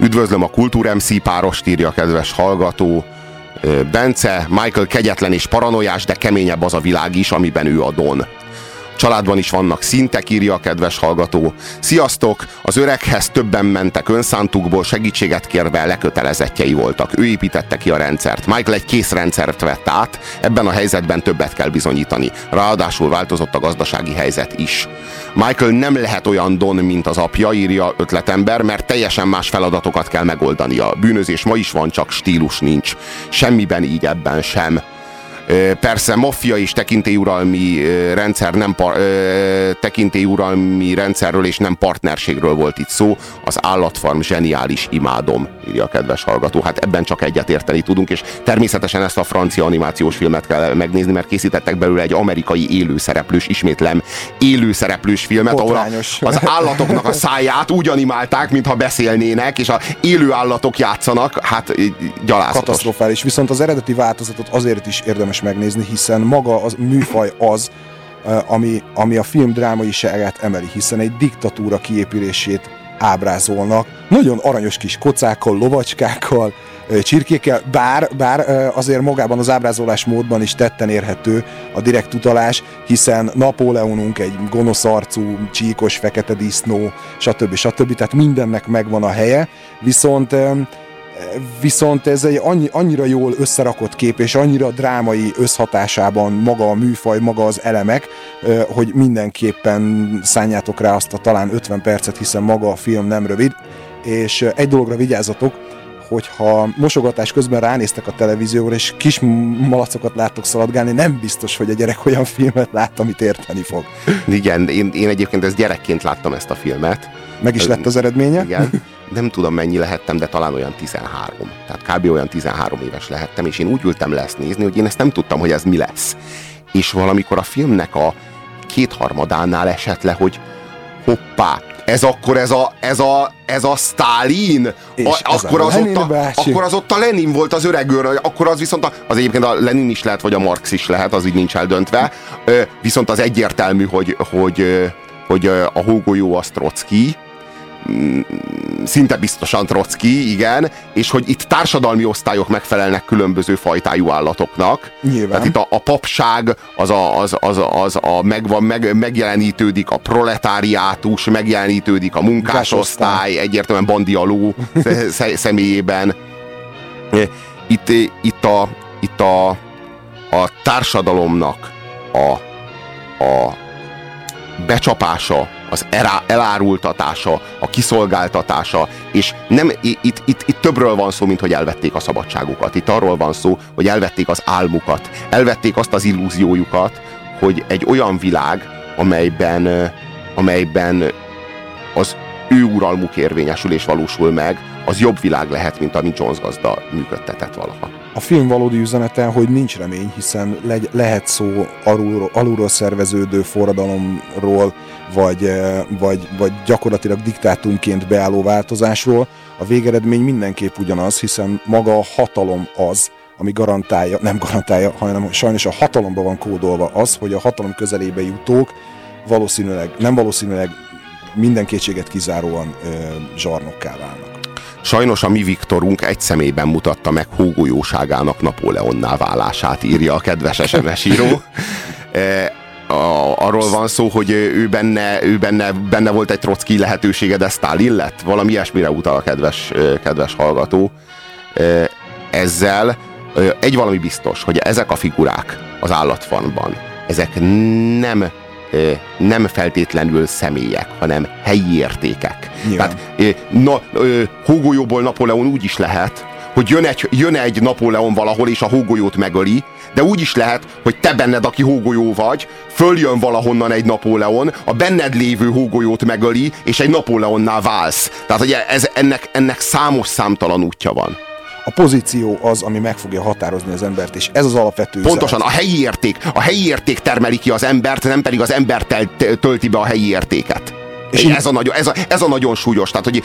Üdvözlöm a Kultúr MC párost, írja kedves hallgató. Bence, Michael kegyetlen és paranoiás, de keményebb az a világ is, amiben ő a Don. Családban is vannak szintek, írja a kedves hallgató. Sziasztok! Az öreghez többen mentek önszántukból, segítséget kérve lekötelezettjei voltak. Ő építette ki a rendszert. Michael egy kész rendszert vett át, ebben a helyzetben többet kell bizonyítani. Ráadásul változott a gazdasági helyzet is. Michael nem lehet olyan Don, mint az apja, írja ötletember, mert teljesen más feladatokat kell megoldania. Bűnözés ma is van, csak stílus nincs. Semmiben így ebben sem. Persze maffia és tekintélyuralmi rendszer nem par, tekintélyuralmi rendszerről és nem partnerségről volt itt szó. Az állatfarm zseniális imádom, írja a kedves hallgató. Hát ebben csak egyet érteni tudunk, és természetesen ezt a francia animációs filmet kell megnézni, mert készítettek belőle egy amerikai élőszereplős, ismétlem, élőszereplős filmet, ahol az állatoknak a száját úgy animálták, mintha beszélnének, és a élő állatok játszanak, hát gyalázatos. Katasztrofális, viszont az eredeti változatot azért is érdemes megnézni, hiszen maga az műfaj az, ami, ami a film drámaiságát emeli, hiszen egy diktatúra kiépülését ábrázolnak. Nagyon aranyos kis kocákkal, lovacskákkal, csirkékkel, bár, bár azért magában az ábrázolás módban is tetten érhető a direkt utalás, hiszen Napóleonunk egy gonosz arcú, csíkos, fekete disznó, stb. stb. Tehát mindennek megvan a helye, viszont viszont ez egy annyi, annyira jól összerakott kép, és annyira drámai összhatásában maga a műfaj, maga az elemek, hogy mindenképpen szálljátok rá azt a talán 50 percet, hiszen maga a film nem rövid, és egy dologra vigyázzatok, hogyha mosogatás közben ránéztek a televízióra, és kis malacokat láttok szaladgálni, nem biztos, hogy a gyerek olyan filmet lát, amit érteni fog. Igen, én, én egyébként ezt gyerekként láttam ezt a filmet. Meg is lett az eredménye? Igen. Nem tudom mennyi lehettem, de talán olyan 13. Tehát kb. olyan 13 éves lehettem, és én úgy ültem le ezt nézni, hogy én ezt nem tudtam, hogy ez mi lesz. És valamikor a filmnek a kétharmadánál esett le, hogy hoppá, ez akkor ez a, ez a, ez a Stalin, a, akkor, az ott a, akkor az ott a Lenin volt az öregőr, akkor az viszont a, az egyébként a Lenin is lehet, vagy a Marx is lehet, az így nincs eldöntve, viszont az egyértelmű, hogy, hogy, hogy a hógolyó az Trotsky, szinte biztosan Trotsky, igen, és hogy itt társadalmi osztályok megfelelnek különböző fajtájú állatoknak. Nyilván. Tehát itt a, a papság az a, az, az, az a megvan, meg, megjelenítődik a proletáriátus, megjelenítődik a munkásosztály, egyértelműen Bandialó személyében. Itt, itt, a, itt a, a társadalomnak a, a becsapása, az elárultatása, a kiszolgáltatása, és nem, itt, itt, itt többről van szó, mint hogy elvették a szabadságukat. Itt arról van szó, hogy elvették az álmukat, elvették azt az illúziójukat, hogy egy olyan világ, amelyben, amelyben az ő uralmuk érvényesül és valósul meg, az jobb világ lehet, mint amit Jones gazda működtetett valaha. A film valódi üzenete, hogy nincs remény, hiszen le, lehet szó alulról, alulról szerveződő forradalomról, vagy, vagy, vagy gyakorlatilag diktátumként beálló változásról. A végeredmény mindenképp ugyanaz, hiszen maga a hatalom az, ami garantálja, nem garantálja, hanem sajnos a hatalomban van kódolva az, hogy a hatalom közelébe jutók valószínűleg, nem valószínűleg minden kétséget kizáróan ö, zsarnokká válnak. Sajnos a mi Viktorunk egy személyben mutatta meg hógolyóságának Napóleonná válását, írja a kedves SMS író. E, a, arról van szó, hogy ő benne, ő benne, benne volt egy Trotsky lehetősége, de Stalin lett. Valami ilyesmire utal a kedves, kedves hallgató. E, ezzel egy valami biztos, hogy ezek a figurák az állatfarmban, ezek nem nem feltétlenül személyek, hanem helyi értékek. Nyilván. Tehát na, hógolyóból Napóleon úgy is lehet, hogy jön egy, jön egy Napóleon valahol, és a hógolyót megöli, de úgy is lehet, hogy te benned, aki hógolyó vagy, följön valahonnan egy Napóleon, a benned lévő hógolyót megöli, és egy Napóleonnál válsz. Tehát ugye ez, ennek, ennek számos számtalan útja van a pozíció az, ami meg fogja határozni az embert, és ez az alapvető Pontosan, a helyi érték. A helyi érték termeli ki az embert, nem pedig az ember tölti be a helyi értéket. És ez, a nagyon, ez, a, ez a nagyon súlyos. Tehát, hogy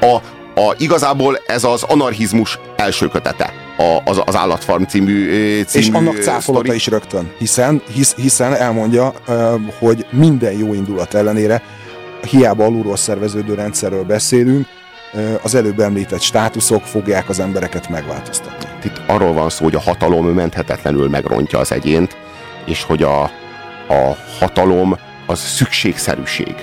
a, a, igazából ez az anarchizmus első kötete. A, az, az Állatfarm című, ö, című És annak cáfolata sztori. is rögtön, hiszen, hisz, hiszen elmondja, ö, hogy minden jó indulat ellenére, hiába alulról szerveződő rendszerről beszélünk, az előbb említett státuszok fogják az embereket megváltoztatni. Itt arról van szó, hogy a hatalom menthetetlenül megrontja az egyént, és hogy a, a hatalom az szükségszerűség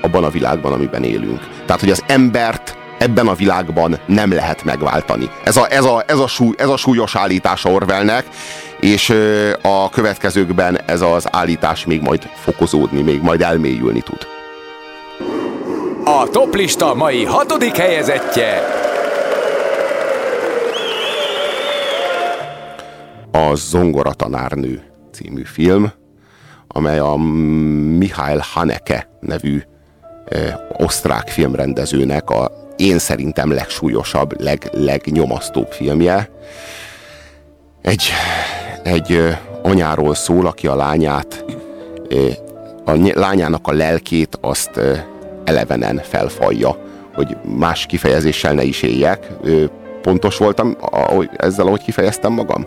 abban a világban, amiben élünk. Tehát, hogy az embert ebben a világban nem lehet megváltani. Ez a, ez a, ez a, súly, ez a súlyos állítása Orwellnek, és a következőkben ez az állítás még majd fokozódni, még majd elmélyülni tud. A toplista mai hatodik helyezettje. a Zongora tanárnő című film, amely a Mihály Haneke nevű eh, osztrák filmrendezőnek a én szerintem legsúlyosabb, leg, legnyomasztóbb filmje. Egy, egy eh, anyáról szól, aki a lányát, eh, a ny- lányának a lelkét azt eh, elevenen felfalja, hogy más kifejezéssel ne is éljek. Pontos voltam ahogy, ezzel, ahogy kifejeztem magam?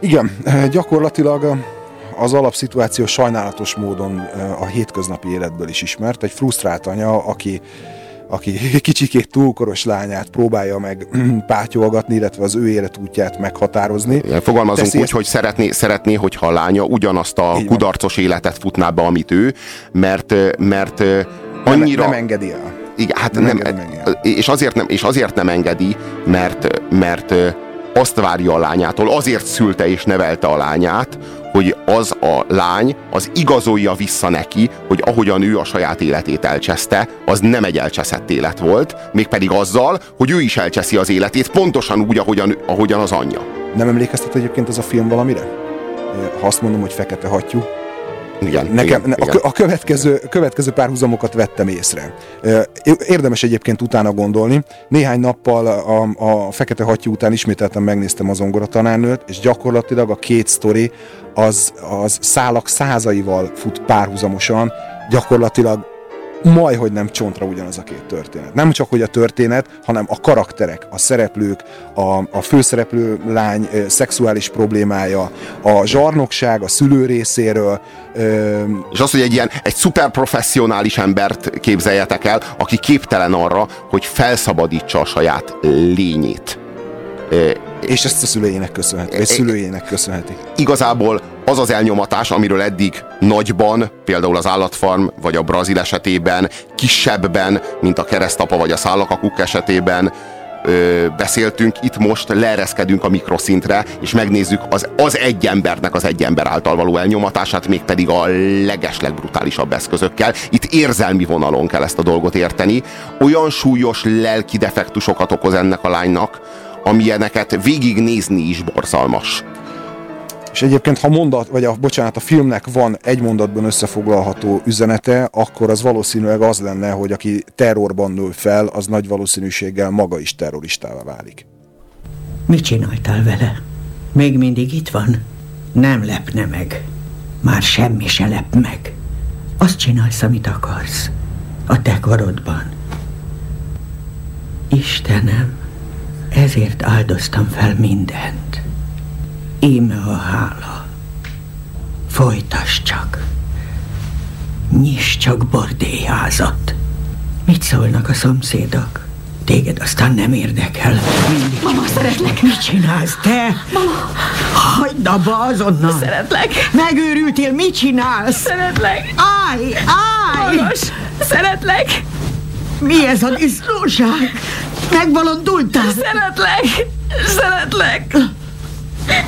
Igen, eh, gyakorlatilag eh, az alapszituáció sajnálatos módon eh, a hétköznapi életből is ismert. Egy frusztrált anya, aki, aki kicsikét túlkoros lányát próbálja meg pátyolgatni, illetve az ő életútját meghatározni. Fogalmazunk Teszi úgy, ezt- hogy szeretné, szeretné, hogyha a lánya ugyanazt a kudarcos életet futná be, amit ő, mert, mert ö, Nem, annyira... nem engedi el. Igen, hát nem nem, engedi és, azért nem, és azért nem engedi, mert, mert azt várja a lányától, azért szülte és nevelte a lányát, hogy az a lány, az igazolja vissza neki, hogy ahogyan ő a saját életét elcseszte, az nem egy elcseszett élet volt, mégpedig azzal, hogy ő is elcseszi az életét, pontosan úgy, ahogyan, ahogyan az anyja. Nem emlékeztet egyébként ez a film valamire? Ha azt mondom, hogy fekete hattyú. Igen, Nekem igen, a, igen. a következő, következő párhuzamokat vettem észre. Érdemes egyébként utána gondolni. Néhány nappal a, a Fekete Hattyú után ismételten megnéztem az ongora tanárnőt, és gyakorlatilag a két sztori az, az szálak százaival fut párhuzamosan, gyakorlatilag majd, hogy nem csontra ugyanaz a két történet. Nem csak, hogy a történet, hanem a karakterek, a szereplők, a, a főszereplő lány ö, szexuális problémája, a zsarnokság a szülő részéről, ö, És az, hogy egy ilyen, egy szuper professzionális embert képzeljetek el, aki képtelen arra, hogy felszabadítsa a saját lényét. Ö, és ezt a szüleinek köszönheti, vagy szülőjének köszönheti. Igazából az az elnyomatás, amiről eddig nagyban, például az állatfarm, vagy a brazil esetében, kisebbben, mint a keresztapa vagy a szállakakuk esetében, ö, beszéltünk, itt most leereszkedünk a mikroszintre, és megnézzük az, az egy embernek az egy ember által való elnyomatását, mégpedig a legeslegbrutálisabb eszközökkel. Itt érzelmi vonalon kell ezt a dolgot érteni. Olyan súlyos lelki defektusokat okoz ennek a lánynak, amilyeneket végignézni is borzalmas. És egyébként, ha mondat, vagy a, bocsánat, a filmnek van egy mondatban összefoglalható üzenete, akkor az valószínűleg az lenne, hogy aki terrorban nő fel, az nagy valószínűséggel maga is terroristává válik. Mit csináltál vele? Még mindig itt van? Nem lepne meg. Már semmi se lep meg. Azt csinálsz, amit akarsz. A te karodban. Istenem, ezért áldoztam fel mindent. Íme a hála. Folytass csak. Nyiss csak bordélyházat. Mit szólnak a szomszédok? Téged aztán nem érdekel. Mindig Mama, szeretlek. Mit csinálsz te? Mama. Hagyd abba azonnal. Szeretlek. Megőrültél, mit csinálsz? Szeretlek. Állj, állj! Magas. Szeretlek. Mi ez a disznóság? Megbolondultál? Szeretlek. Szeretlek.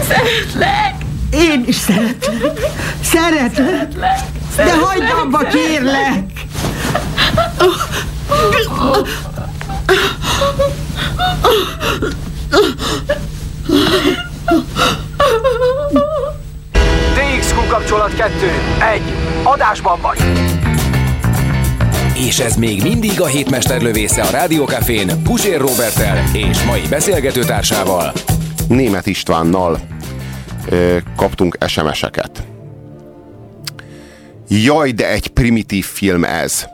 Szeretlek. Én is szeretlek. Szeretlek. Szeretlek. De hagyd abba, kérlek! DXQ kapcsolat 2. 1. Adásban vagy. És ez még mindig a hétmester lövésze a Rádiókafén Pusér Robertel és mai beszélgetőtársával. Német Istvánnal ö, kaptunk SMS-eket. Jaj, de egy primitív film ez.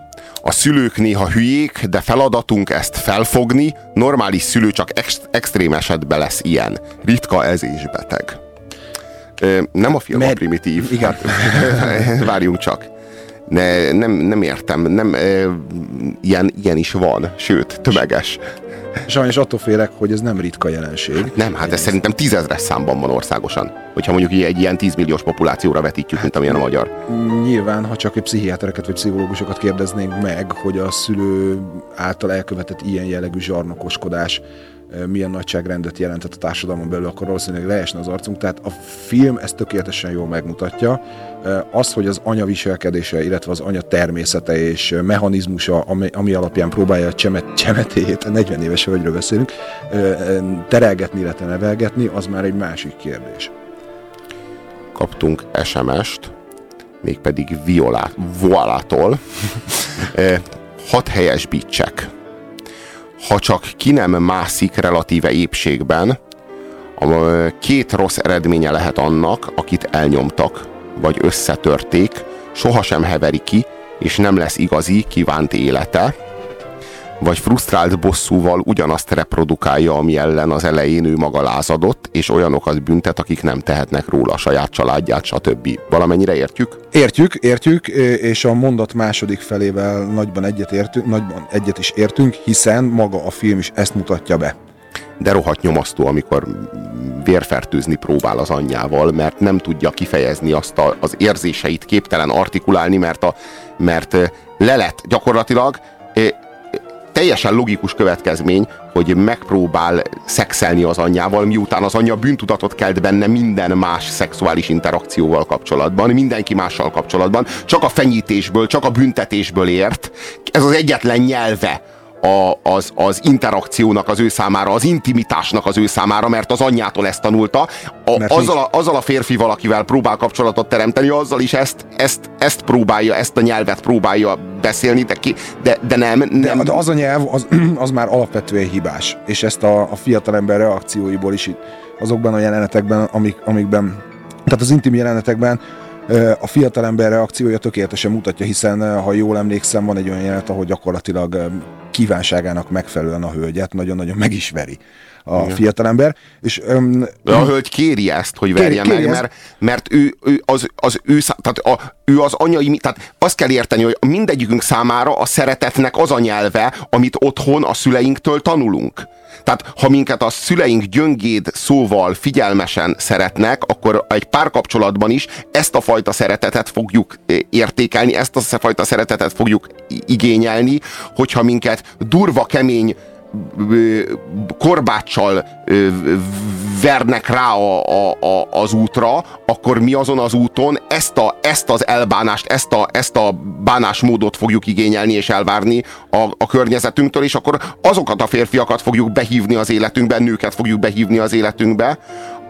A szülők néha hülyék, de feladatunk ezt felfogni, normális szülő csak ex- extrém esetben lesz ilyen. Ritka ez és beteg. Ö, nem a film Med- a primitív. Igen. Hát, várjunk csak. Ne, nem, nem értem, nem, ö, ilyen, ilyen is van, sőt, tömeges. Sajnos attól félek, hogy ez nem ritka jelenség. Nem, hát ez szerintem tízezres számban van országosan. Hogyha mondjuk egy ilyen tízmilliós populációra vetítjük, mint amilyen a magyar. Nyilván, ha csak egy pszichiátereket vagy pszichológusokat kérdeznénk meg, hogy a szülő által elkövetett ilyen jellegű zsarnokoskodás milyen nagyságrendet jelentett a társadalmon belül, akkor valószínűleg leesne az arcunk. Tehát a film ezt tökéletesen jól megmutatja. Az, hogy az anya viselkedése, illetve az anya természete és mechanizmusa, ami, ami alapján próbálja a csemet, csemetéjét, 40 éves hölgyről beszélünk, terelgetni, illetve nevelgetni, az már egy másik kérdés. Kaptunk SMS-t, mégpedig Violát, Voilától. Hat helyes bicsek ha csak ki nem mászik relatíve épségben, a két rossz eredménye lehet annak, akit elnyomtak, vagy összetörték, sohasem heveri ki, és nem lesz igazi, kívánt élete, vagy frusztrált bosszúval ugyanazt reprodukálja, ami ellen az elején ő maga lázadott, és olyanokat büntet, akik nem tehetnek róla a saját családját, stb. Valamennyire értjük? Értjük, értjük, és a mondat második felével nagyban egyet, értünk, nagyban egyet is értünk, hiszen maga a film is ezt mutatja be. De rohadt nyomasztó, amikor vérfertőzni próbál az anyjával, mert nem tudja kifejezni azt a, az érzéseit, képtelen artikulálni, mert, a, mert le lett gyakorlatilag teljesen logikus következmény, hogy megpróbál szexelni az anyjával, miután az anyja bűntudatot kelt benne minden más szexuális interakcióval kapcsolatban, mindenki mással kapcsolatban, csak a fenyítésből, csak a büntetésből ért. Ez az egyetlen nyelve a, az, az interakciónak az ő számára, az intimitásnak az ő számára, mert az anyjától ezt tanulta. A, azzal, a, azzal a férfi valakivel próbál kapcsolatot teremteni, azzal is ezt, ezt, ezt próbálja, ezt a nyelvet próbálja beszélni, de, ki, de, de nem, nem. De, de az a nyelv, az, az már alapvetően hibás. És ezt a, a fiatalember reakcióiból is itt, azokban a jelenetekben, amik, amikben, tehát az intim jelenetekben a fiatalember reakciója tökéletesen mutatja, hiszen ha jól emlékszem, van egy olyan jelenet, ahol gyakorlatilag kívánságának megfelelően a hölgyet nagyon-nagyon meg is veri a Igen. fiatalember. És, um, De a hölgy kéri ezt, hogy verje kéri, meg, kéri mert, mert ő, ő, az, az ő, tehát a, ő az anyai, tehát azt kell érteni, hogy mindegyikünk számára a szeretetnek az a nyelve, amit otthon a szüleinktől tanulunk. Tehát ha minket a szüleink gyöngéd szóval figyelmesen szeretnek, akkor egy párkapcsolatban is ezt a fajta szeretetet fogjuk eh, értékelni, ezt a fajta szeretetet fogjuk igényelni, hogyha minket durva, kemény korbáccsal vernek rá a, a, a, az útra, akkor mi azon az úton ezt, a, ezt az elbánást, ezt a, ezt a bánásmódot fogjuk igényelni és elvárni a, a környezetünktől, és akkor azokat a férfiakat fogjuk behívni az életünkbe, nőket fogjuk behívni az életünkbe,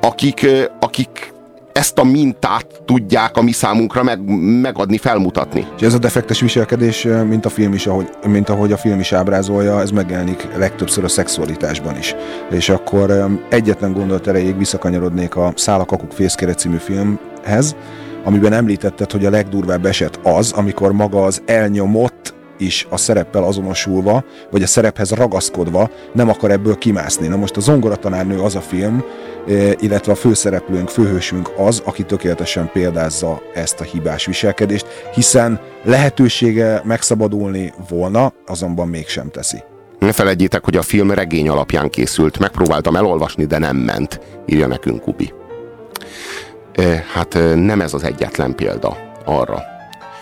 akik, akik ezt a mintát tudják a mi számunkra meg, megadni, felmutatni. És ez a defektes viselkedés, mint a film is, ahogy, mint ahogy a film is ábrázolja, ez megjelenik legtöbbször a szexualitásban is. És akkor egyetlen gondolat erejéig visszakanyarodnék a Szálakakuk fészkére című filmhez, amiben említetted, hogy a legdurvább eset az, amikor maga az elnyomott is a szereppel azonosulva, vagy a szerephez ragaszkodva nem akar ebből kimászni. Na most a zongoratanárnő az a film, eh, illetve a főszereplőnk, főhősünk az, aki tökéletesen példázza ezt a hibás viselkedést, hiszen lehetősége megszabadulni volna, azonban mégsem teszi. Ne felejtjétek, hogy a film regény alapján készült. Megpróbáltam elolvasni, de nem ment, írja nekünk Kubi. Eh, hát eh, nem ez az egyetlen példa arra.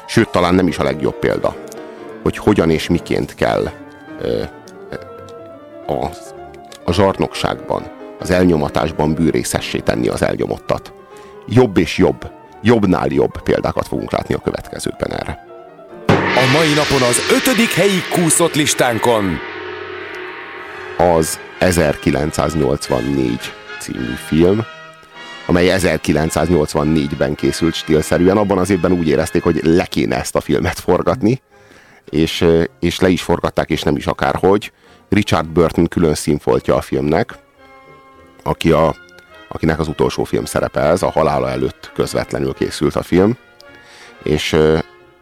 Sőt, talán nem is a legjobb példa hogy hogyan és miként kell a, a zsarnokságban, az elnyomatásban bűrészessé tenni az elnyomottat. Jobb és jobb, jobbnál jobb példákat fogunk látni a következőkben erre. A mai napon az ötödik helyi kúszott listánkon az 1984 című film, amely 1984-ben készült stílszerűen. Abban az évben úgy érezték, hogy le kéne ezt a filmet forgatni, és, és le is forgatták, és nem is akárhogy. Richard Burton külön színfoltja a filmnek, aki a, akinek az utolsó film szerepe ez, a halála előtt közvetlenül készült a film, és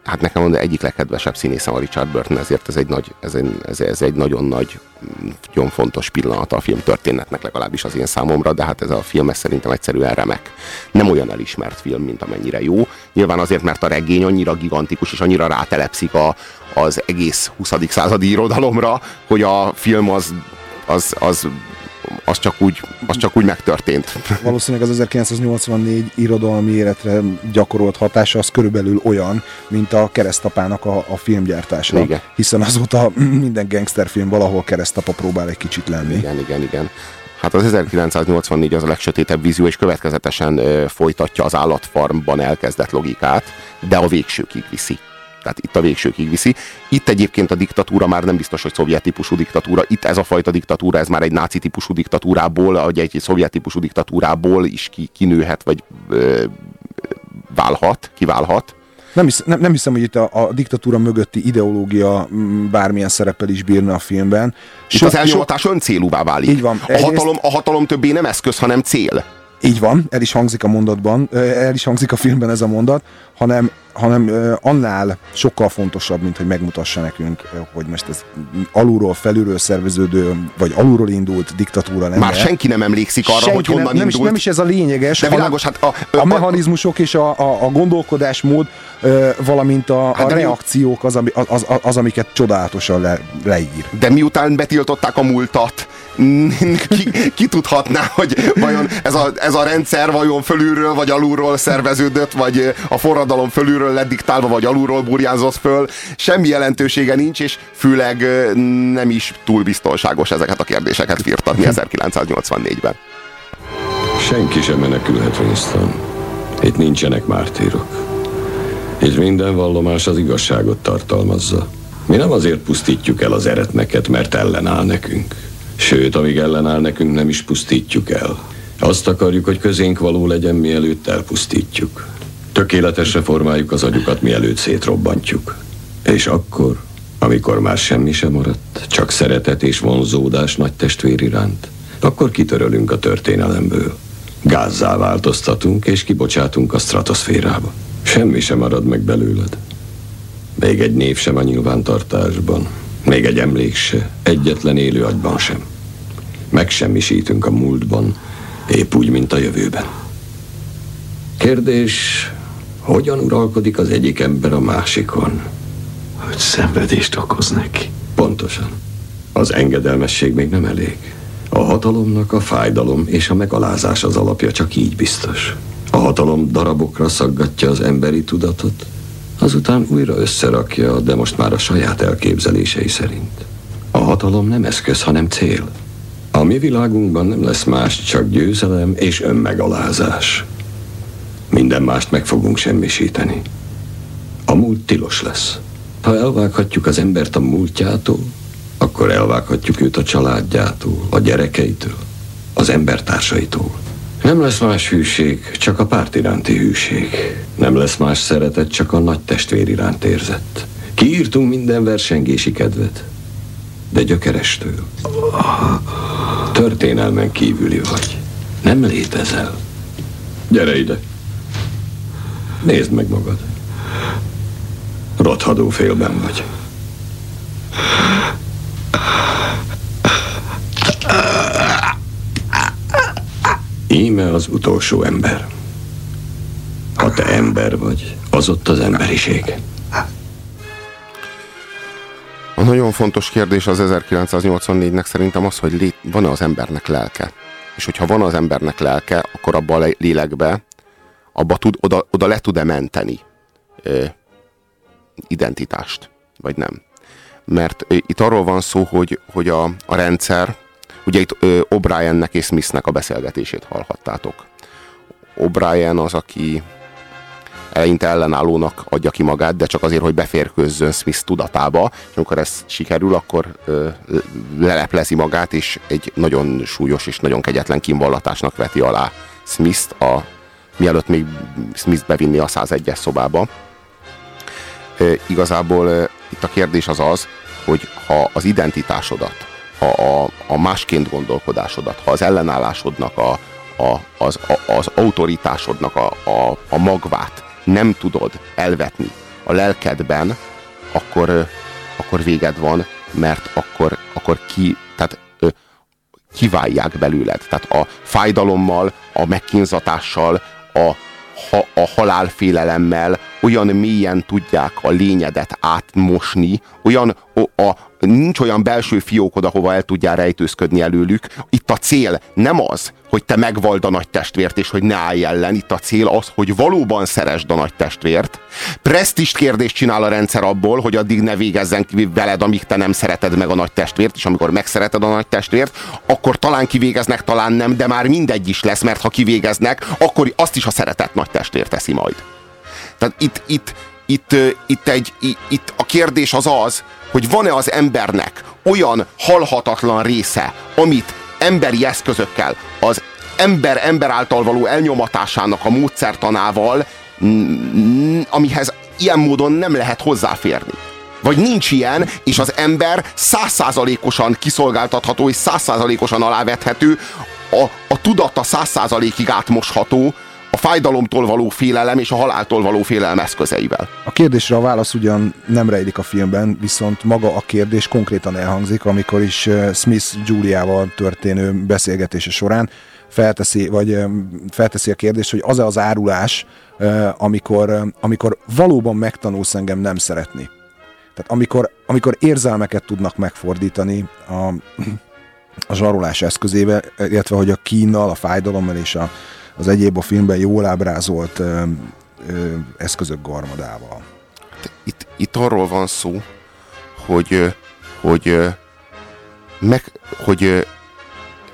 hát nekem mondom, egyik legkedvesebb színészem a Richard Burton, ezért ez egy, nagy, ez egy, ez, ez egy nagyon nagy, nagyon fontos pillanata a film történetnek, legalábbis az én számomra, de hát ez a film ez szerintem egyszerűen remek. Nem olyan elismert film, mint amennyire jó. Nyilván azért, mert a regény annyira gigantikus és annyira rátelepszik a, az egész 20. századi irodalomra, hogy a film az, az, az az csak úgy, az csak úgy megtörtént. Valószínűleg az 1984 irodalmi életre gyakorolt hatása az körülbelül olyan, mint a keresztapának a, a filmgyártása. Igen. Hiszen azóta minden gangsterfilm valahol keresztapa próbál egy kicsit lenni. Igen, igen, igen. Hát az 1984 az a legsötétebb vízió, és következetesen ö, folytatja az állatfarmban elkezdett logikát, de a végsőkig viszi. Tehát itt a végsőkig viszi. Itt egyébként a diktatúra már nem biztos, hogy szovjet típusú diktatúra. Itt ez a fajta diktatúra, ez már egy náci típusú diktatúrából, vagy egy szovjet típusú diktatúrából is ki, kinőhet, vagy ö, válhat, kiválhat. Nem, hisz, nem, nem hiszem, hogy itt a, a diktatúra mögötti ideológia mm, bármilyen szereppel is bírna a filmben. Itt az elnyomatás öncélúvá válik. Így van. A hatalom, a hatalom többé nem eszköz, hanem cél. Így van, el is hangzik a mondatban, el is hangzik a filmben ez a mondat, hanem, hanem annál sokkal fontosabb, mint hogy megmutassa nekünk, hogy most ez alulról, felülről szerveződő, vagy alulról indult diktatúra lenne. Már senki nem emlékszik arra, senki hogy honnan nem, nem indult. Is, nem is ez a lényeges, De világos, hát a, a, a mechanizmusok és a, a, a gondolkodásmód, valamint a, Hát a reakciók az, az, az, az, amiket csodálatosan le, leír. De miután betiltották a múltat, ki, ki tudhatná, hogy vajon ez a, ez a rendszer vajon fölülről vagy alulról szerveződött, vagy a forradalom fölülről lett diktálva, vagy alulról burjánzott föl. Semmi jelentősége nincs, és főleg nem is túl biztonságos ezeket a kérdéseket firtatni 1984-ben. Senki sem menekülhet, Winston. Itt nincsenek mártírok. Itt minden vallomás az igazságot tartalmazza. Mi nem azért pusztítjuk el az eretneket, mert ellenáll nekünk. Sőt, amíg ellenáll nekünk, nem is pusztítjuk el. Azt akarjuk, hogy közénk való legyen, mielőtt elpusztítjuk. Tökéletesre formáljuk az agyukat, mielőtt szétrobbantjuk. És akkor, amikor már semmi sem maradt, csak szeretet és vonzódás nagy testvér iránt, akkor kitörölünk a történelemből. Gázzá változtatunk, és kibocsátunk a stratoszférába. Semmi sem marad meg belőled. Még egy név sem a nyilvántartásban. Még egy emlék se, egyetlen élő agyban sem. Megsemmisítünk a múltban, épp úgy, mint a jövőben. Kérdés, hogyan uralkodik az egyik ember a másikon? Hogy szenvedést okoz neki. Pontosan. Az engedelmesség még nem elég. A hatalomnak a fájdalom és a megalázás az alapja, csak így biztos. A hatalom darabokra szaggatja az emberi tudatot, azután újra összerakja, de most már a saját elképzelései szerint. A hatalom nem eszköz, hanem cél. A mi világunkban nem lesz más, csak győzelem és önmegalázás. Minden mást meg fogunk semmisíteni. A múlt tilos lesz. Ha elvághatjuk az embert a múltjától, akkor elvághatjuk őt a családjától, a gyerekeitől, az embertársaitól. Nem lesz más hűség, csak a párt iránti hűség. Nem lesz más szeretet, csak a nagy testvér iránt érzett. Kiírtunk minden versengési kedvet, de gyökerestől. Történelmen kívüli vagy. Nem létezel. Gyere ide. Nézd meg magad. Rothadó félben vagy. Íme az utolsó ember. Ha te ember vagy, az ott az emberiség. A nagyon fontos kérdés az 1984-nek szerintem az, hogy van-e az embernek lelke. És hogyha van az embernek lelke, akkor abba a le- lélekbe, abba tud, oda, oda le tud-e menteni ö, identitást, vagy nem. Mert ö, itt arról van szó, hogy, hogy a, a rendszer, ugye itt O'Briennek és Smithnek a beszélgetését hallhattátok. O'Brien az, aki eleinte ellenállónak adja ki magát, de csak azért, hogy beférkőzzön Smith tudatába, és amikor ez sikerül, akkor ö, leleplezi magát, és egy nagyon súlyos és nagyon kegyetlen kínvallatásnak veti alá Smith-t, a, mielőtt még Smith bevinni a 101-es szobába. Ö, igazából ö, itt a kérdés az az, hogy ha az identitásodat, ha a, a másként gondolkodásodat, ha az ellenállásodnak a, a, az, a, az autoritásodnak a, a, a magvát nem tudod elvetni a lelkedben, akkor, akkor véged van, mert akkor, akkor ki, tehát kiválják belőled. Tehát a fájdalommal, a megkínzatással, a, ha, a halálfélelemmel olyan mélyen tudják a lényedet átmosni, olyan, a, a, nincs olyan belső fiókod, ahova el tudjál rejtőzködni előlük. Itt a cél nem az, hogy te megvald a nagy testvért, és hogy ne állj ellen. Itt a cél az, hogy valóban szeresd a nagy testvért. Presztist kérdést csinál a rendszer abból, hogy addig ne végezzen ki veled, amíg te nem szereted meg a nagy testvért, és amikor megszereted a nagy testvért, akkor talán kivégeznek, talán nem, de már mindegy is lesz, mert ha kivégeznek, akkor azt is a szeretett nagy testvér teszi majd. Tehát itt, itt, itt, itt, egy, itt a kérdés az az, hogy van-e az embernek olyan halhatatlan része, amit emberi eszközökkel, az ember ember által való elnyomatásának a módszertanával, amihez ilyen módon nem lehet hozzáférni. Vagy nincs ilyen, és az ember százszázalékosan kiszolgáltatható és százszázalékosan alávethető, a, a tudata százszázalékig átmosható, a fájdalomtól való félelem és a haláltól való félelem eszközeivel. A kérdésre a válasz ugyan nem rejlik a filmben, viszont maga a kérdés konkrétan elhangzik, amikor is Smith Juliával történő beszélgetése során felteszi, vagy felteszi a kérdést, hogy az-e az árulás, amikor, amikor valóban megtanulsz engem nem szeretni. Tehát amikor, amikor érzelmeket tudnak megfordítani a, a zsarolás eszközével, illetve hogy a kínnal, a fájdalommal és a, az egyéb a filmben jól ábrázolt ö, ö, eszközök garmadával. Itt, itt arról van szó, hogy, hogy, meg, hogy,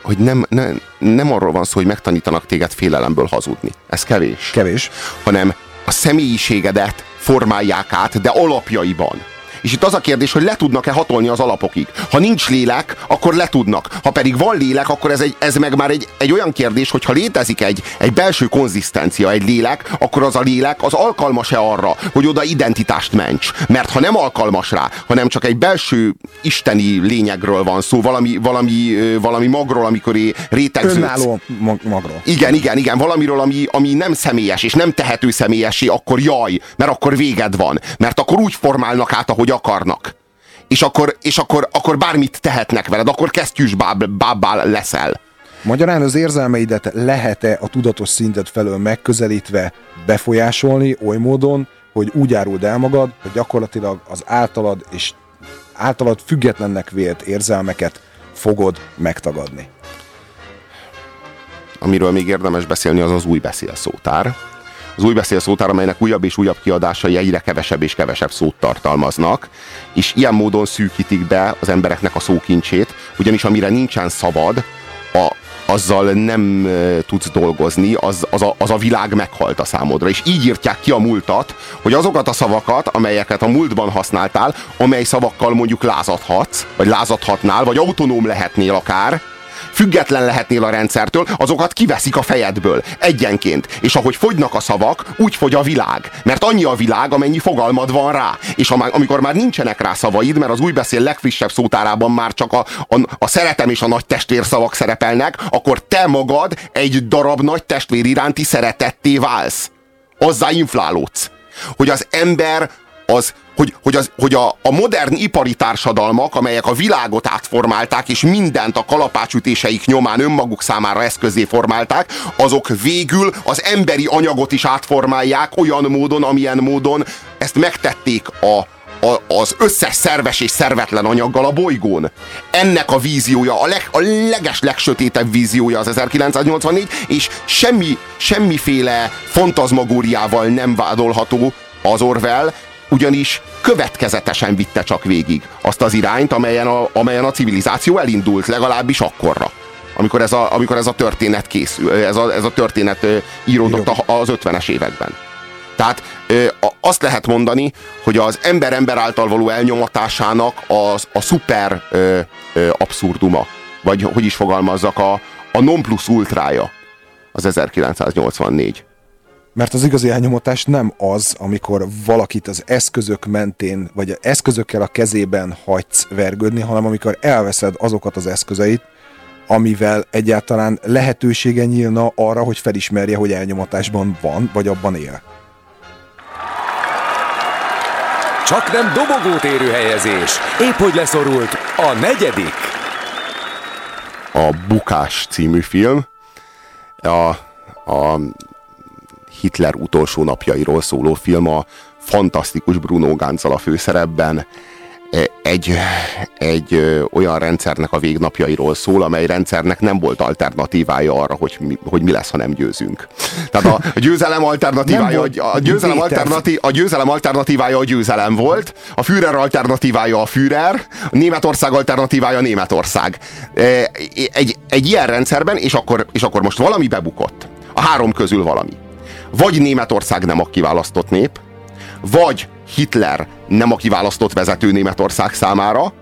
hogy nem, nem, nem arról van szó, hogy megtanítanak téged félelemből hazudni. Ez kevés. Kevés. Hanem a személyiségedet formálják át, de alapjaiban. És itt az a kérdés, hogy le tudnak-e hatolni az alapokig. Ha nincs lélek, akkor le tudnak. Ha pedig van lélek, akkor ez, egy, ez meg már egy, egy olyan kérdés, hogy ha létezik egy, egy belső konzisztencia, egy lélek, akkor az a lélek az alkalmas-e arra, hogy oda identitást ments. Mert ha nem alkalmas rá, hanem csak egy belső isteni lényegről van szó, valami, valami, valami magról, amikor rétegződsz. Önálló magról. Igen, igen, igen, valamiről, ami, ami nem személyes, és nem tehető személyesé, akkor jaj, mert akkor véged van. Mert akkor úgy formálnak át, ahogy akarnak. És akkor, és akkor, akkor bármit tehetnek veled, akkor kesztyűs báb, bábbá leszel. Magyarán az érzelmeidet lehet-e a tudatos szintet felől megközelítve befolyásolni oly módon, hogy úgy áruld el magad, hogy gyakorlatilag az általad és általad függetlennek vélt érzelmeket fogod megtagadni. Amiről még érdemes beszélni, az az új beszélszótár az új beszélszótár, amelynek újabb és újabb kiadásai egyre kevesebb és kevesebb szót tartalmaznak, és ilyen módon szűkítik be az embereknek a szókincsét, ugyanis amire nincsen szabad, a, azzal nem tudsz dolgozni, az, az, a, az a világ meghalt a számodra. És így írtják ki a múltat, hogy azokat a szavakat, amelyeket a múltban használtál, amely szavakkal mondjuk lázadhatsz, vagy lázadhatnál, vagy autonóm lehetnél akár, független lehetnél a rendszertől, azokat kiveszik a fejedből, egyenként. És ahogy fogynak a szavak, úgy fogy a világ. Mert annyi a világ, amennyi fogalmad van rá. És amikor már nincsenek rá szavaid, mert az új beszél legfrissebb szótárában már csak a, a, a szeretem és a nagy testvér szavak szerepelnek, akkor te magad egy darab nagy testvér iránti szeretetté válsz. Azzá inflálódsz. Hogy az ember az, hogy, hogy, az, hogy a, a modern ipari társadalmak, amelyek a világot átformálták, és mindent a kalapácsütéseik nyomán önmaguk számára eszközé formálták, azok végül az emberi anyagot is átformálják olyan módon, amilyen módon ezt megtették a, a, az összes szerves és szervetlen anyaggal a bolygón. Ennek a víziója, a, leg, a leges legsötétebb víziója az 1984, és semmi, semmiféle fantazmagóriával nem vádolható az Orwell, ugyanis következetesen vitte csak végig azt az irányt, amelyen a, amelyen a civilizáció elindult, legalábbis akkorra. Amikor ez a, amikor ez a történet készül, ez a, ez a történet íródott az 50-es években. Tehát azt lehet mondani, hogy az ember-ember által való elnyomatásának az, a szuper abszurduma, vagy hogy is fogalmazzak, a, a non plus ultrája az 1984. Mert az igazi elnyomotás nem az, amikor valakit az eszközök mentén, vagy eszközökkel a kezében hagysz vergődni, hanem amikor elveszed azokat az eszközeit, amivel egyáltalán lehetősége nyílna arra, hogy felismerje, hogy elnyomatásban van, vagy abban él. Csak nem dobogót érő helyezés. Épp hogy leszorult a negyedik. A Bukás című film. A, a Hitler utolsó napjairól szóló film a fantasztikus Bruno Gánczal a főszerepben egy, egy ö, olyan rendszernek a végnapjairól szól, amely rendszernek nem volt alternatívája arra, hogy mi, hogy mi lesz, ha nem győzünk. Tehát a, a győzelem alternatívája, a győzelem, alternatí, a győzelem alternatívája a győzelem volt, a Führer alternatívája a Führer, a Németország alternatívája a Németország. Egy, egy ilyen rendszerben, és akkor, és akkor most valami bebukott. A három közül valami. Vagy Németország nem a kiválasztott nép, vagy Hitler nem a kiválasztott vezető Németország számára,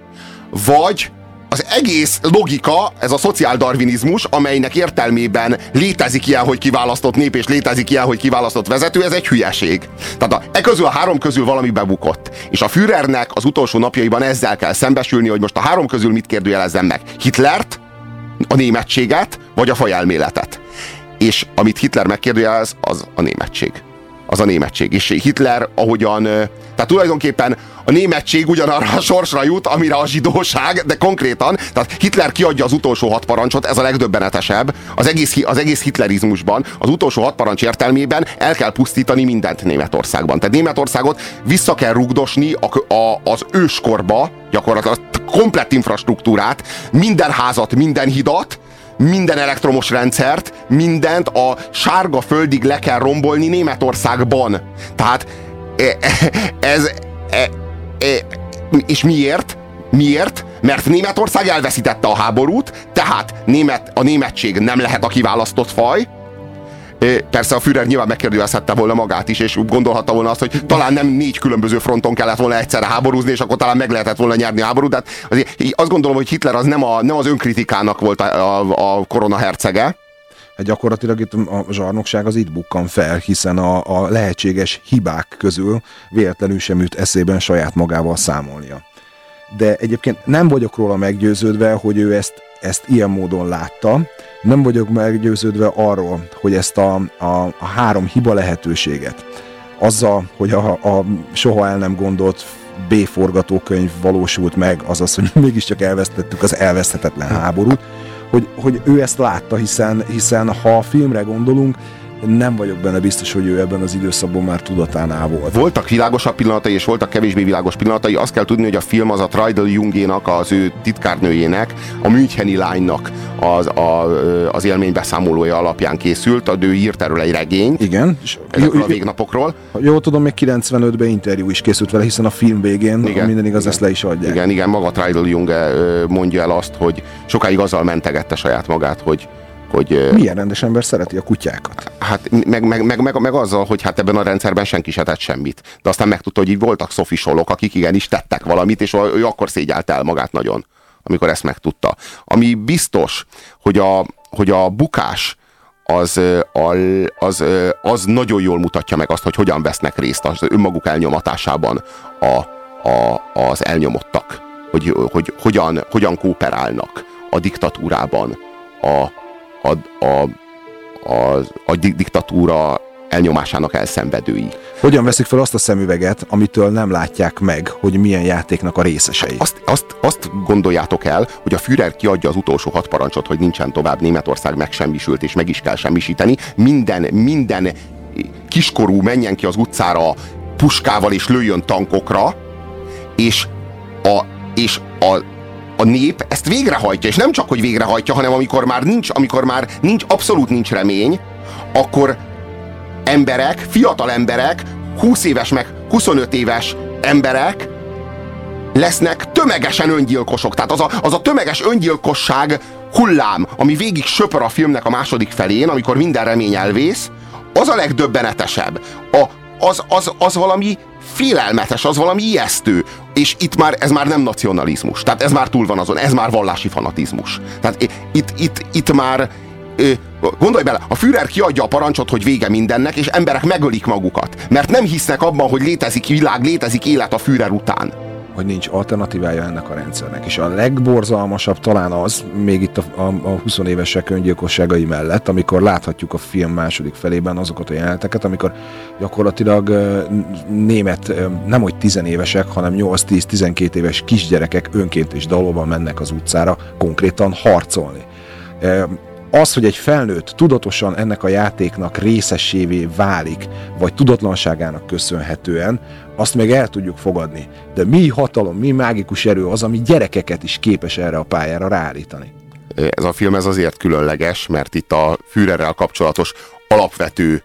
vagy az egész logika, ez a szociáldarvinizmus, amelynek értelmében létezik ilyen, hogy kiválasztott nép, és létezik ilyen, hogy kiválasztott vezető, ez egy hülyeség. Tehát a, e közül a három közül valami bebukott. És a Führernek az utolsó napjaiban ezzel kell szembesülni, hogy most a három közül mit kérdőjelezzen meg. Hitlert, a németséget, vagy a fajelméletet. És amit Hitler megkérdőjelez, az a németség az a németség. És Hitler, ahogyan, tehát tulajdonképpen a németség ugyanarra a sorsra jut, amire a zsidóság, de konkrétan, tehát Hitler kiadja az utolsó hat parancsot, ez a legdöbbenetesebb, az egész, az egész hitlerizmusban, az utolsó hat parancs értelmében el kell pusztítani mindent Németországban. Tehát Németországot vissza kell rugdosni a, a, az őskorba, gyakorlatilag komplett infrastruktúrát, minden házat, minden hidat, minden elektromos rendszert, mindent a sárga földig le kell rombolni Németországban. Tehát e, e, ez... E, és miért? Miért? Mert Németország elveszítette a háborút, tehát német, a németség nem lehet a kiválasztott faj, Persze a Führer nyilván megkérdőjelezhette volna magát is, és gondolhatta volna azt, hogy talán nem négy különböző fronton kellett volna egyszerre háborúzni, és akkor talán meg lehetett volna nyerni a háborút. De azért azt gondolom, hogy Hitler az nem, a, nem az önkritikának volt a, a, a korona hercege, Hát gyakorlatilag itt a zsarnokság az itt bukkan fel, hiszen a, a lehetséges hibák közül véletlenül sem üt eszében saját magával számolnia. De egyébként nem vagyok róla meggyőződve, hogy ő ezt, ezt ilyen módon látta, nem vagyok meggyőződve arról, hogy ezt a, a, a három hiba lehetőséget, azzal, hogy a, a soha el nem gondolt B forgatókönyv valósult meg, azaz, hogy mégiscsak elvesztettük az elveszthetetlen háborút, hogy, hogy ő ezt látta, hiszen, hiszen ha a filmre gondolunk, nem vagyok benne biztos, hogy ő ebben az időszakban már tudatánál volt. Voltak világosabb pillanatai, és voltak kevésbé világos pillanatai. Azt kell tudni, hogy a film az a Tridal Jungénak, az ő titkárnőjének, a Müncheni lánynak az, a, az élménybeszámolója alapján készült. A ő írt erről egy regény. Igen. Ezekről a végnapokról. Jól tudom, még 95-ben interjú is készült vele, hiszen a film végén, igen, minden igaz, igen. ezt le is adják. Igen, igen, maga Tridal Jung mondja el azt, hogy sokáig azzal mentegette saját magát, hogy, hogy... Milyen rendes ember szereti a kutyákat? Hát meg, meg, meg, meg, meg azzal, hogy hát ebben a rendszerben senki se tett semmit. De aztán megtudta, hogy így voltak szofisolok, akik igenis tettek valamit, és ő akkor szégyelt el magát nagyon, amikor ezt megtudta. Ami biztos, hogy a, hogy a bukás az, az, az nagyon jól mutatja meg azt, hogy hogyan vesznek részt az önmaguk elnyomatásában a, a, az elnyomottak. Hogy, hogy hogyan, hogyan kooperálnak a diktatúrában a, a, a, a, a diktatúra elnyomásának elszenvedői. Hogyan veszik fel azt a szemüveget, amitől nem látják meg, hogy milyen játéknak a részesei? Hát azt, azt, azt gondoljátok el, hogy a Führer kiadja az utolsó hat parancsot, hogy nincsen tovább Németország megsemmisült, és meg is kell semmisíteni. Minden, minden kiskorú menjen ki az utcára puskával, és lőjön tankokra, és a, és a a nép ezt végrehajtja, és nem csak, hogy végrehajtja, hanem amikor már nincs, amikor már nincs, abszolút nincs remény, akkor emberek, fiatal emberek, 20 éves meg 25 éves emberek lesznek tömegesen öngyilkosok. Tehát az a, az a tömeges öngyilkosság hullám, ami végig söpör a filmnek a második felén, amikor minden remény elvész, az a legdöbbenetesebb. A, az, az, az valami félelmetes, az valami ijesztő. És itt már, ez már nem nacionalizmus. Tehát ez már túl van azon, ez már vallási fanatizmus. Tehát itt, itt, itt már, gondolj bele, a Führer kiadja a parancsot, hogy vége mindennek, és emberek megölik magukat. Mert nem hisznek abban, hogy létezik világ, létezik élet a Führer után. Hogy nincs alternatívája ennek a rendszernek. És a legborzalmasabb talán az, még itt a, a, a 20 évesek öngyilkosságai mellett, amikor láthatjuk a film második felében azokat a jeleneteket, amikor gyakorlatilag német, nem hogy tizenévesek, hanem 8-10-12 éves kisgyerekek önként és dalóban mennek az utcára konkrétan harcolni. Az, hogy egy felnőtt tudatosan ennek a játéknak részessévé válik, vagy tudatlanságának köszönhetően, azt meg el tudjuk fogadni. De mi hatalom, mi mágikus erő az, ami gyerekeket is képes erre a pályára ráállítani. Ez a film ez azért különleges, mert itt a Führerrel kapcsolatos alapvető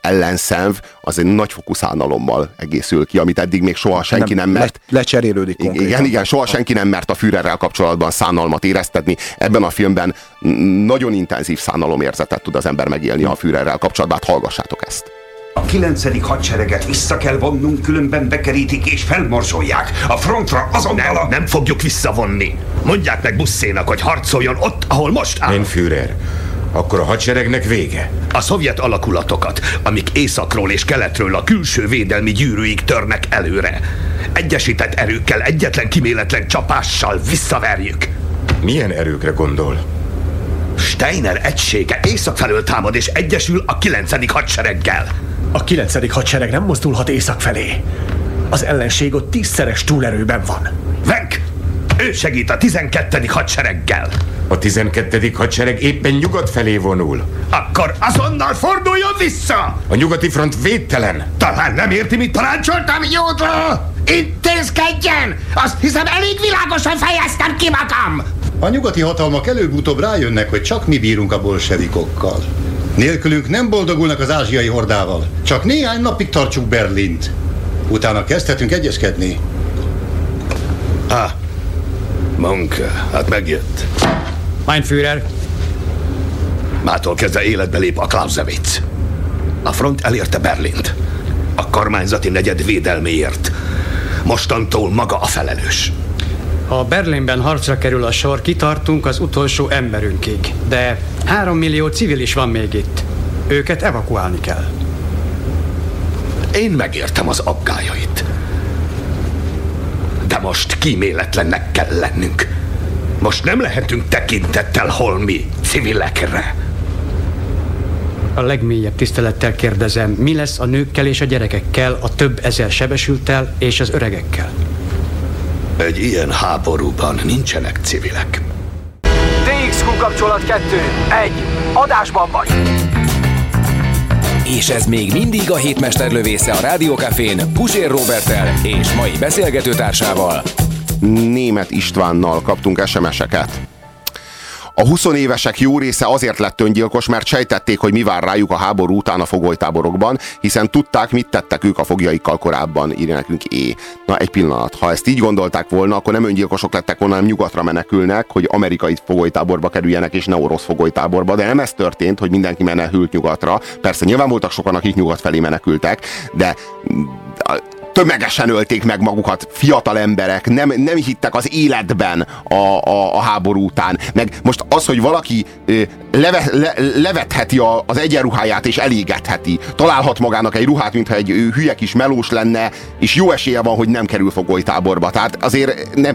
ellenszenv az egy nagyfokú szánalommal egészül ki, amit eddig még soha senki nem, nem mert... Le, lecserélődik konkrétan. Igen, igen, soha senki nem mert a Führerrel kapcsolatban szánalmat éreztetni. Ebben a filmben nagyon intenzív szánalomérzetet tud az ember megélni a Führerrel kapcsolatban. Hát hallgassátok ezt. A kilencedik hadsereget vissza kell vonnunk, különben bekerítik és felmorzsolják. A frontra azonnal nem, a... nem fogjuk visszavonni. Mondják meg Busszénak, hogy harcoljon ott, ahol most áll. Én Führer. Akkor a hadseregnek vége. A szovjet alakulatokat, amik északról és keletről a külső védelmi gyűrűig törnek előre. Egyesített erőkkel, egyetlen kiméletlen csapással visszaverjük. Milyen erőkre gondol? Steiner egysége észak felől támad és egyesül a 9. hadsereggel. A 9. hadsereg nem mozdulhat észak felé. Az ellenség ott tízszeres túlerőben van. Venk! Ő segít a 12. hadsereggel. A 12. hadsereg éppen nyugat felé vonul. Akkor azonnal forduljon vissza! A nyugati front védtelen. Talán nem érti, mit parancsoltam, Jódra! Intézkedjen! Azt hiszem elég világosan fejeztem ki magam! A nyugati hatalmak előbb-utóbb rájönnek, hogy csak mi bírunk a bolsevikokkal. Nélkülünk nem boldogulnak az ázsiai hordával. Csak néhány napig tartsuk Berlint. Utána kezdhetünk egyezkedni. Ah, Monke, hát megjött. Mein Führer. Mától kezdve életbe lép a Clausewitz. A front elérte Berlint. A kormányzati negyed védelméért. Mostantól maga a felelős. Ha Berlinben harcra kerül a sor, kitartunk az utolsó emberünkig. De három millió civil is van még itt. Őket evakuálni kell. Én megértem az aggájait. De most kíméletlennek kell lennünk. Most nem lehetünk tekintettel holmi civilekre. A legmélyebb tisztelettel kérdezem, mi lesz a nőkkel és a gyerekekkel, a több ezer sebesültel és az öregekkel? Egy ilyen háborúban nincsenek civilek. DXQ kapcsolat 2. 1. Adásban vagy. És ez még mindig a hétmester lövésze a Rádiókafén Pusér Robertel és mai beszélgetőtársával. Német Istvánnal kaptunk SMS-eket. A 20 évesek jó része azért lett öngyilkos, mert sejtették, hogy mi vár rájuk a háború után a fogolytáborokban, hiszen tudták, mit tettek ők a fogjaikkal korábban, írja nekünk É. Na egy pillanat, ha ezt így gondolták volna, akkor nem öngyilkosok lettek volna, hanem nyugatra menekülnek, hogy amerikai fogolytáborba kerüljenek, és ne orosz fogolytáborba. De nem ez történt, hogy mindenki menekült nyugatra. Persze nyilván voltak sokan, akik nyugat felé menekültek, de tömegesen ölték meg magukat fiatal emberek, nem, nem hittek az életben a, a, a háború után. Meg most az, hogy valaki leve, le, levetheti a, az egyenruháját és elégetheti, találhat magának egy ruhát, mintha egy hülye kis melós lenne, és jó esélye van, hogy nem kerül fogolytáborba. Tehát azért nem,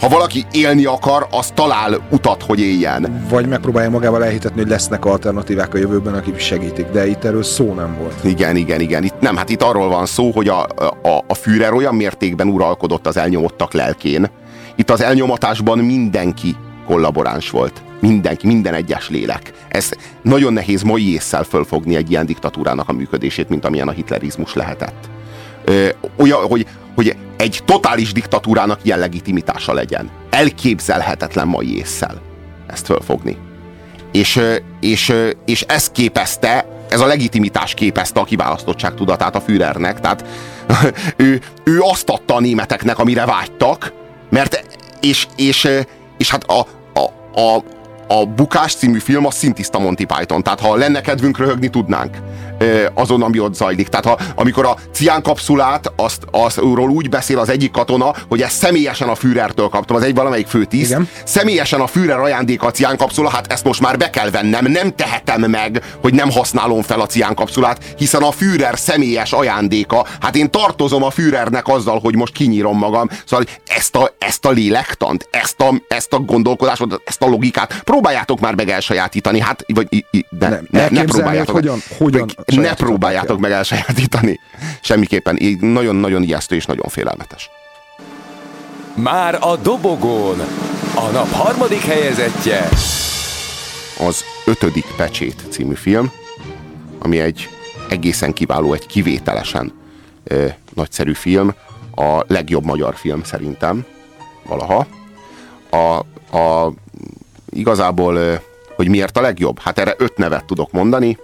ha valaki élni akar, az talál utat, hogy éljen. Vagy megpróbálja magával elhitetni, hogy lesznek alternatívák a jövőben, akik segítik, de itt erről szó nem volt. Igen, igen, igen. Itt, nem, hát itt arról van szó, hogy a, a, a Führer olyan mértékben uralkodott az elnyomottak lelkén. Itt az elnyomatásban mindenki kollaboráns volt. Mindenki, minden egyes lélek. Ez nagyon nehéz mai észszel fölfogni egy ilyen diktatúrának a működését, mint amilyen a hitlerizmus lehetett. Ö, olyan, hogy, hogy egy totális diktatúrának ilyen legitimitása legyen. Elképzelhetetlen mai észszel ezt fölfogni. És, és, és ez képezte, ez a legitimitás képezte a kiválasztottság tudatát a Führernek. Tehát ő, ő azt adta a németeknek, amire vágytak, mert és, és, és hát a, a, a, a Bukás című film a szintiszta Monty Python, tehát ha lenne kedvünk röhögni, tudnánk. Azon, ami ott zajlik. Tehát ha, amikor a ciánkapszulát, azt, azról úgy beszél az egyik katona, hogy ezt személyesen a Führertől kaptam, az egy valamelyik főtiszt, Igen. személyesen a Führer ajándéka a ciánkapszula, hát ezt most már be kell vennem, nem tehetem meg, hogy nem használom fel a ciánkapszulát, hiszen a Führer személyes ajándéka, hát én tartozom a Führernek azzal, hogy most kinyírom magam. Szóval ezt a, ezt a lélektant, ezt a, ezt a gondolkodásot, ezt a logikát próbáljátok már meg elsajátítani, hát vagy de, Nem, ne, ne próbáljátok, hogy hogyan- hogyan ne próbáljátok el. meg elsajátítani. Semmiképpen nagyon-nagyon ijesztő és nagyon félelmetes. Már a dobogón a nap harmadik helyezettje. az Ötödik Pecsét című film, ami egy egészen kiváló, egy kivételesen ö, nagyszerű film, a legjobb magyar film szerintem valaha. A, a, igazából, ö, hogy miért a legjobb? Hát erre öt nevet tudok mondani.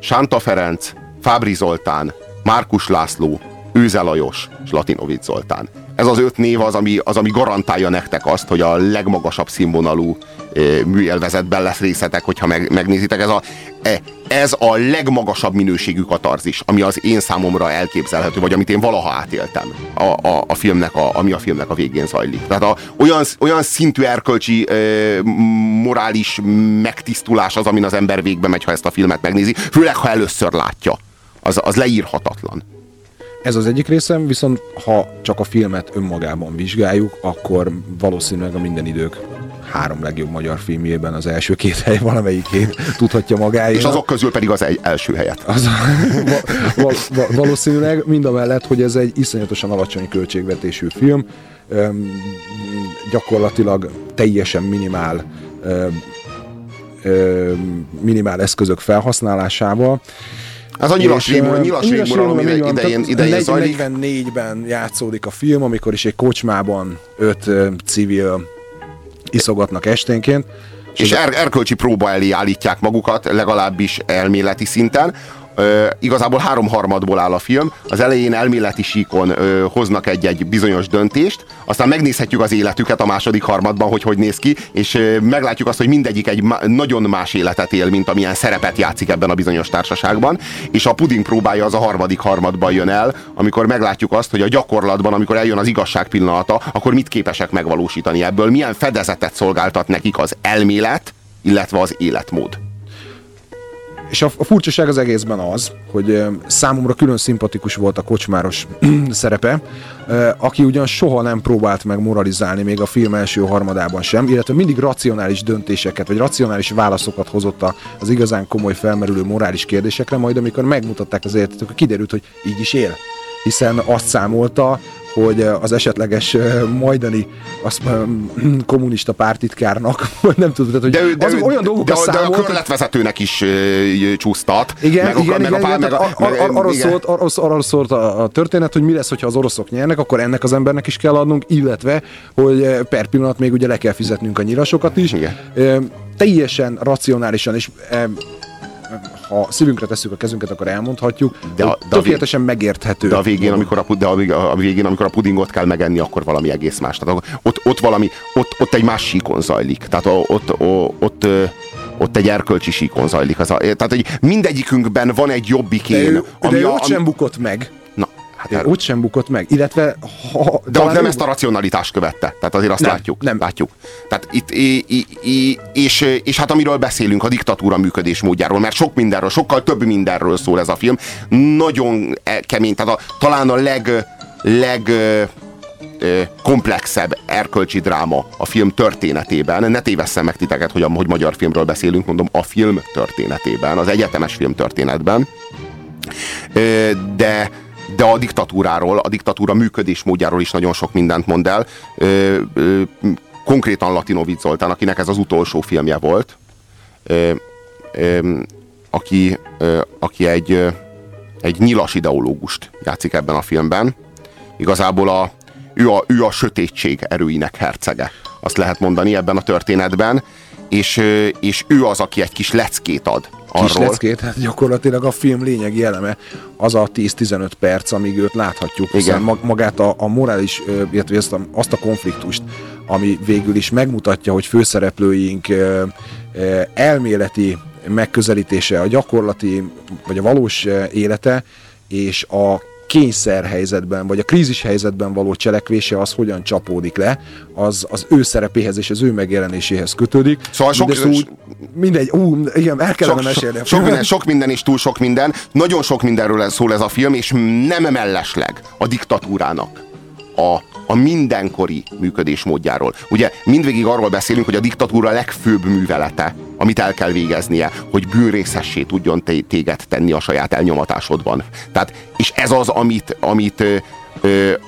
Sánta Ferenc, Fábri Zoltán, Márkus László, Őze Lajos és Latinovic Zoltán. Ez az öt név az, ami, az, ami garantálja nektek azt, hogy a legmagasabb színvonalú ö, műélvezetben lesz részletek, hogyha meg, megnézitek. Ez a, e, ez a legmagasabb minőségű katarzis, ami az én számomra elképzelhető, vagy amit én valaha átéltem a, a, a filmnek, a, ami a filmnek a végén zajlik. Tehát a, olyan, olyan szintű erkölcsi, ö, morális megtisztulás az, amin az ember végbe megy, ha ezt a filmet megnézi, főleg, ha először látja. Az, az leírhatatlan. Ez az egyik részem, viszont ha csak a filmet önmagában vizsgáljuk, akkor valószínűleg a minden idők három legjobb magyar filmjében az első két hely valamelyikét tudhatja magáénak. És azok közül pedig az egy, első helyet. Az, va, va, va, valószínűleg mind a mellett, hogy ez egy iszonyatosan alacsony költségvetésű film, öm, gyakorlatilag teljesen minimál öm, öm, minimál eszközök felhasználásával. Ez a nyilas És, régmur- öm, nyilas nyilas így van. idején- idején zajlik. 44-ben játszódik a film, amikor is egy kocsmában öt civil iszogatnak esténként. És er, erkölcsi próba elé állítják magukat, legalábbis elméleti szinten. Ö, igazából háromharmadból áll a film. Az elején elméleti síkon ö, hoznak egy-egy bizonyos döntést, aztán megnézhetjük az életüket a második harmadban, hogy hogy néz ki, és ö, meglátjuk azt, hogy mindegyik egy má- nagyon más életet él, mint amilyen szerepet játszik ebben a bizonyos társaságban, és a puding próbája az a harmadik harmadban jön el, amikor meglátjuk azt, hogy a gyakorlatban, amikor eljön az igazság pillanata, akkor mit képesek megvalósítani ebből, milyen fedezetet szolgáltat nekik az elmélet, illetve az életmód. És a, a furcsaság az egészben az, hogy számomra külön szimpatikus volt a kocsmáros szerepe, aki ugyan soha nem próbált meg moralizálni, még a film első harmadában sem, illetve mindig racionális döntéseket, vagy racionális válaszokat hozott az igazán komoly felmerülő morális kérdésekre, majd amikor megmutatták az életet, akkor kiderült, hogy így is él. Hiszen azt számolta, hogy az esetleges majdani azt, kommunista pártitkárnak, vagy nem tudod, hogy De, de, az olyan de, dolgokat de, de a számolt, hogy- körletvezetőnek is csúsztat. igen, meg a, igen, meg igen, a, pár- igen, meg a, tehát ar- ar- meg- arról, igen. szólt, arról, arról szólt a, a történet, hogy mi lesz, hogyha az oroszok nyernek, akkor ennek az embernek is kell adnunk, illetve, hogy per pillanat még ugye le kell fizetnünk a nyilasokat is. Igen. Teljesen racionálisan és ha szívünkre tesszük a kezünket, akkor elmondhatjuk, De a- de tökéletesen megérthető. De a végén, amikor a, de a, a végén, amikor a pudingot kell megenni, akkor valami egész más. Tehát ott, ott valami, ott, ott egy más síkon zajlik. Tehát ott, ott, ö, ott egy erkölcsi síkon zajlik. Az a, tehát, hogy mindegyikünkben van egy jobbik de ő, de ő a, ott sem bukott meg. Hát erről- ott sem bukott meg. Illetve, ha, De ott nem ezt a racionalitást követte. Tehát azért azt Nem, látjuk. Nem. látjuk. Tehát itt, i, és, és hát amiről beszélünk, a diktatúra működés módjáról, mert sok mindenről, sokkal több mindenről szól ez a film. Nagyon e- kemény, tehát a, talán a leg, leg komplexebb erkölcsi dráma a film történetében. Ne tévesszem meg titeket, hogy, a, hogy magyar filmről beszélünk, mondom, a film történetében, az egyetemes film történetben. De de a diktatúráról, a diktatúra működésmódjáról is nagyon sok mindent mond el. Ö, ö, konkrétan Latinovic Zoltán, akinek ez az utolsó filmje volt, ö, ö, aki, ö, aki egy, ö, egy nyilas ideológust játszik ebben a filmben. Igazából a, ő, a, ő a sötétség erőinek hercege, azt lehet mondani ebben a történetben, és, és ő az, aki egy kis leckét ad kis arról. leckét, hát gyakorlatilag a film lényegi eleme az a 10-15 perc, amíg őt láthatjuk, Igen. mag- magát a, a morális, illetve azt a, azt a konfliktust, ami végül is megmutatja, hogy főszereplőink elméleti megközelítése, a gyakorlati, vagy a valós élete, és a kényszerhelyzetben, vagy a krízis helyzetben való cselekvése az hogyan csapódik le, az, az ő szerepéhez és az ő megjelenéséhez kötődik. Szóval sok, Mindezt úgy, mindegy, ú, igen, el kellene sok, mesélni. sok, sok, minden, sok minden és túl sok minden. Nagyon sok mindenről szól ez a film, és nem mellesleg a diktatúrának a, a mindenkori működésmódjáról. Ugye mindvégig arról beszélünk, hogy a diktatúra legfőbb művelete, amit el kell végeznie, hogy bűnrészessé tudjon té- téged tenni a saját elnyomatásodban. Tehát, és ez az, amit, amit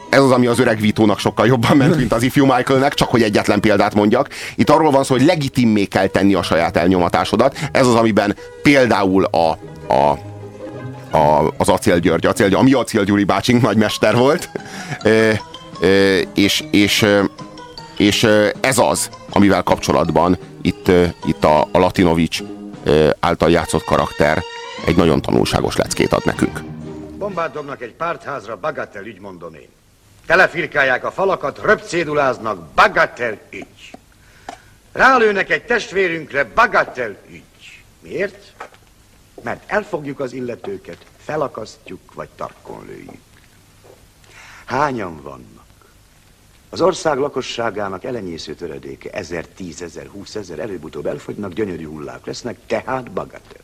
ez az, ami az öreg Vitónak sokkal jobban ment, mint az ifjú Michaelnek, csak hogy egyetlen példát mondjak. Itt arról van szó, hogy legitimmé kell tenni a saját elnyomatásodat. Ez az, amiben például a, a a, az Acél György, Acél, ami Acél Gyuri bácsink nagymester volt, és, és, és ez az, amivel kapcsolatban itt, itt a, a Latinovics által játszott karakter egy nagyon tanulságos leckét ad nekünk. Bombát dobnak egy pártházra, bagatel ügy, mondom én. Telefirkálják a falakat, röpcéduláznak, bagatel ügy. Rálőnek egy testvérünkre, bagatel ügy. Miért? Mert elfogjuk az illetőket, felakasztjuk, vagy tarkon lőjük. Hányan vannak? Az ország lakosságának elenyésző töredéke ezer, tízezer, húszezer, előbb-utóbb elfogynak, gyönyörű hullák lesznek, tehát bagatel.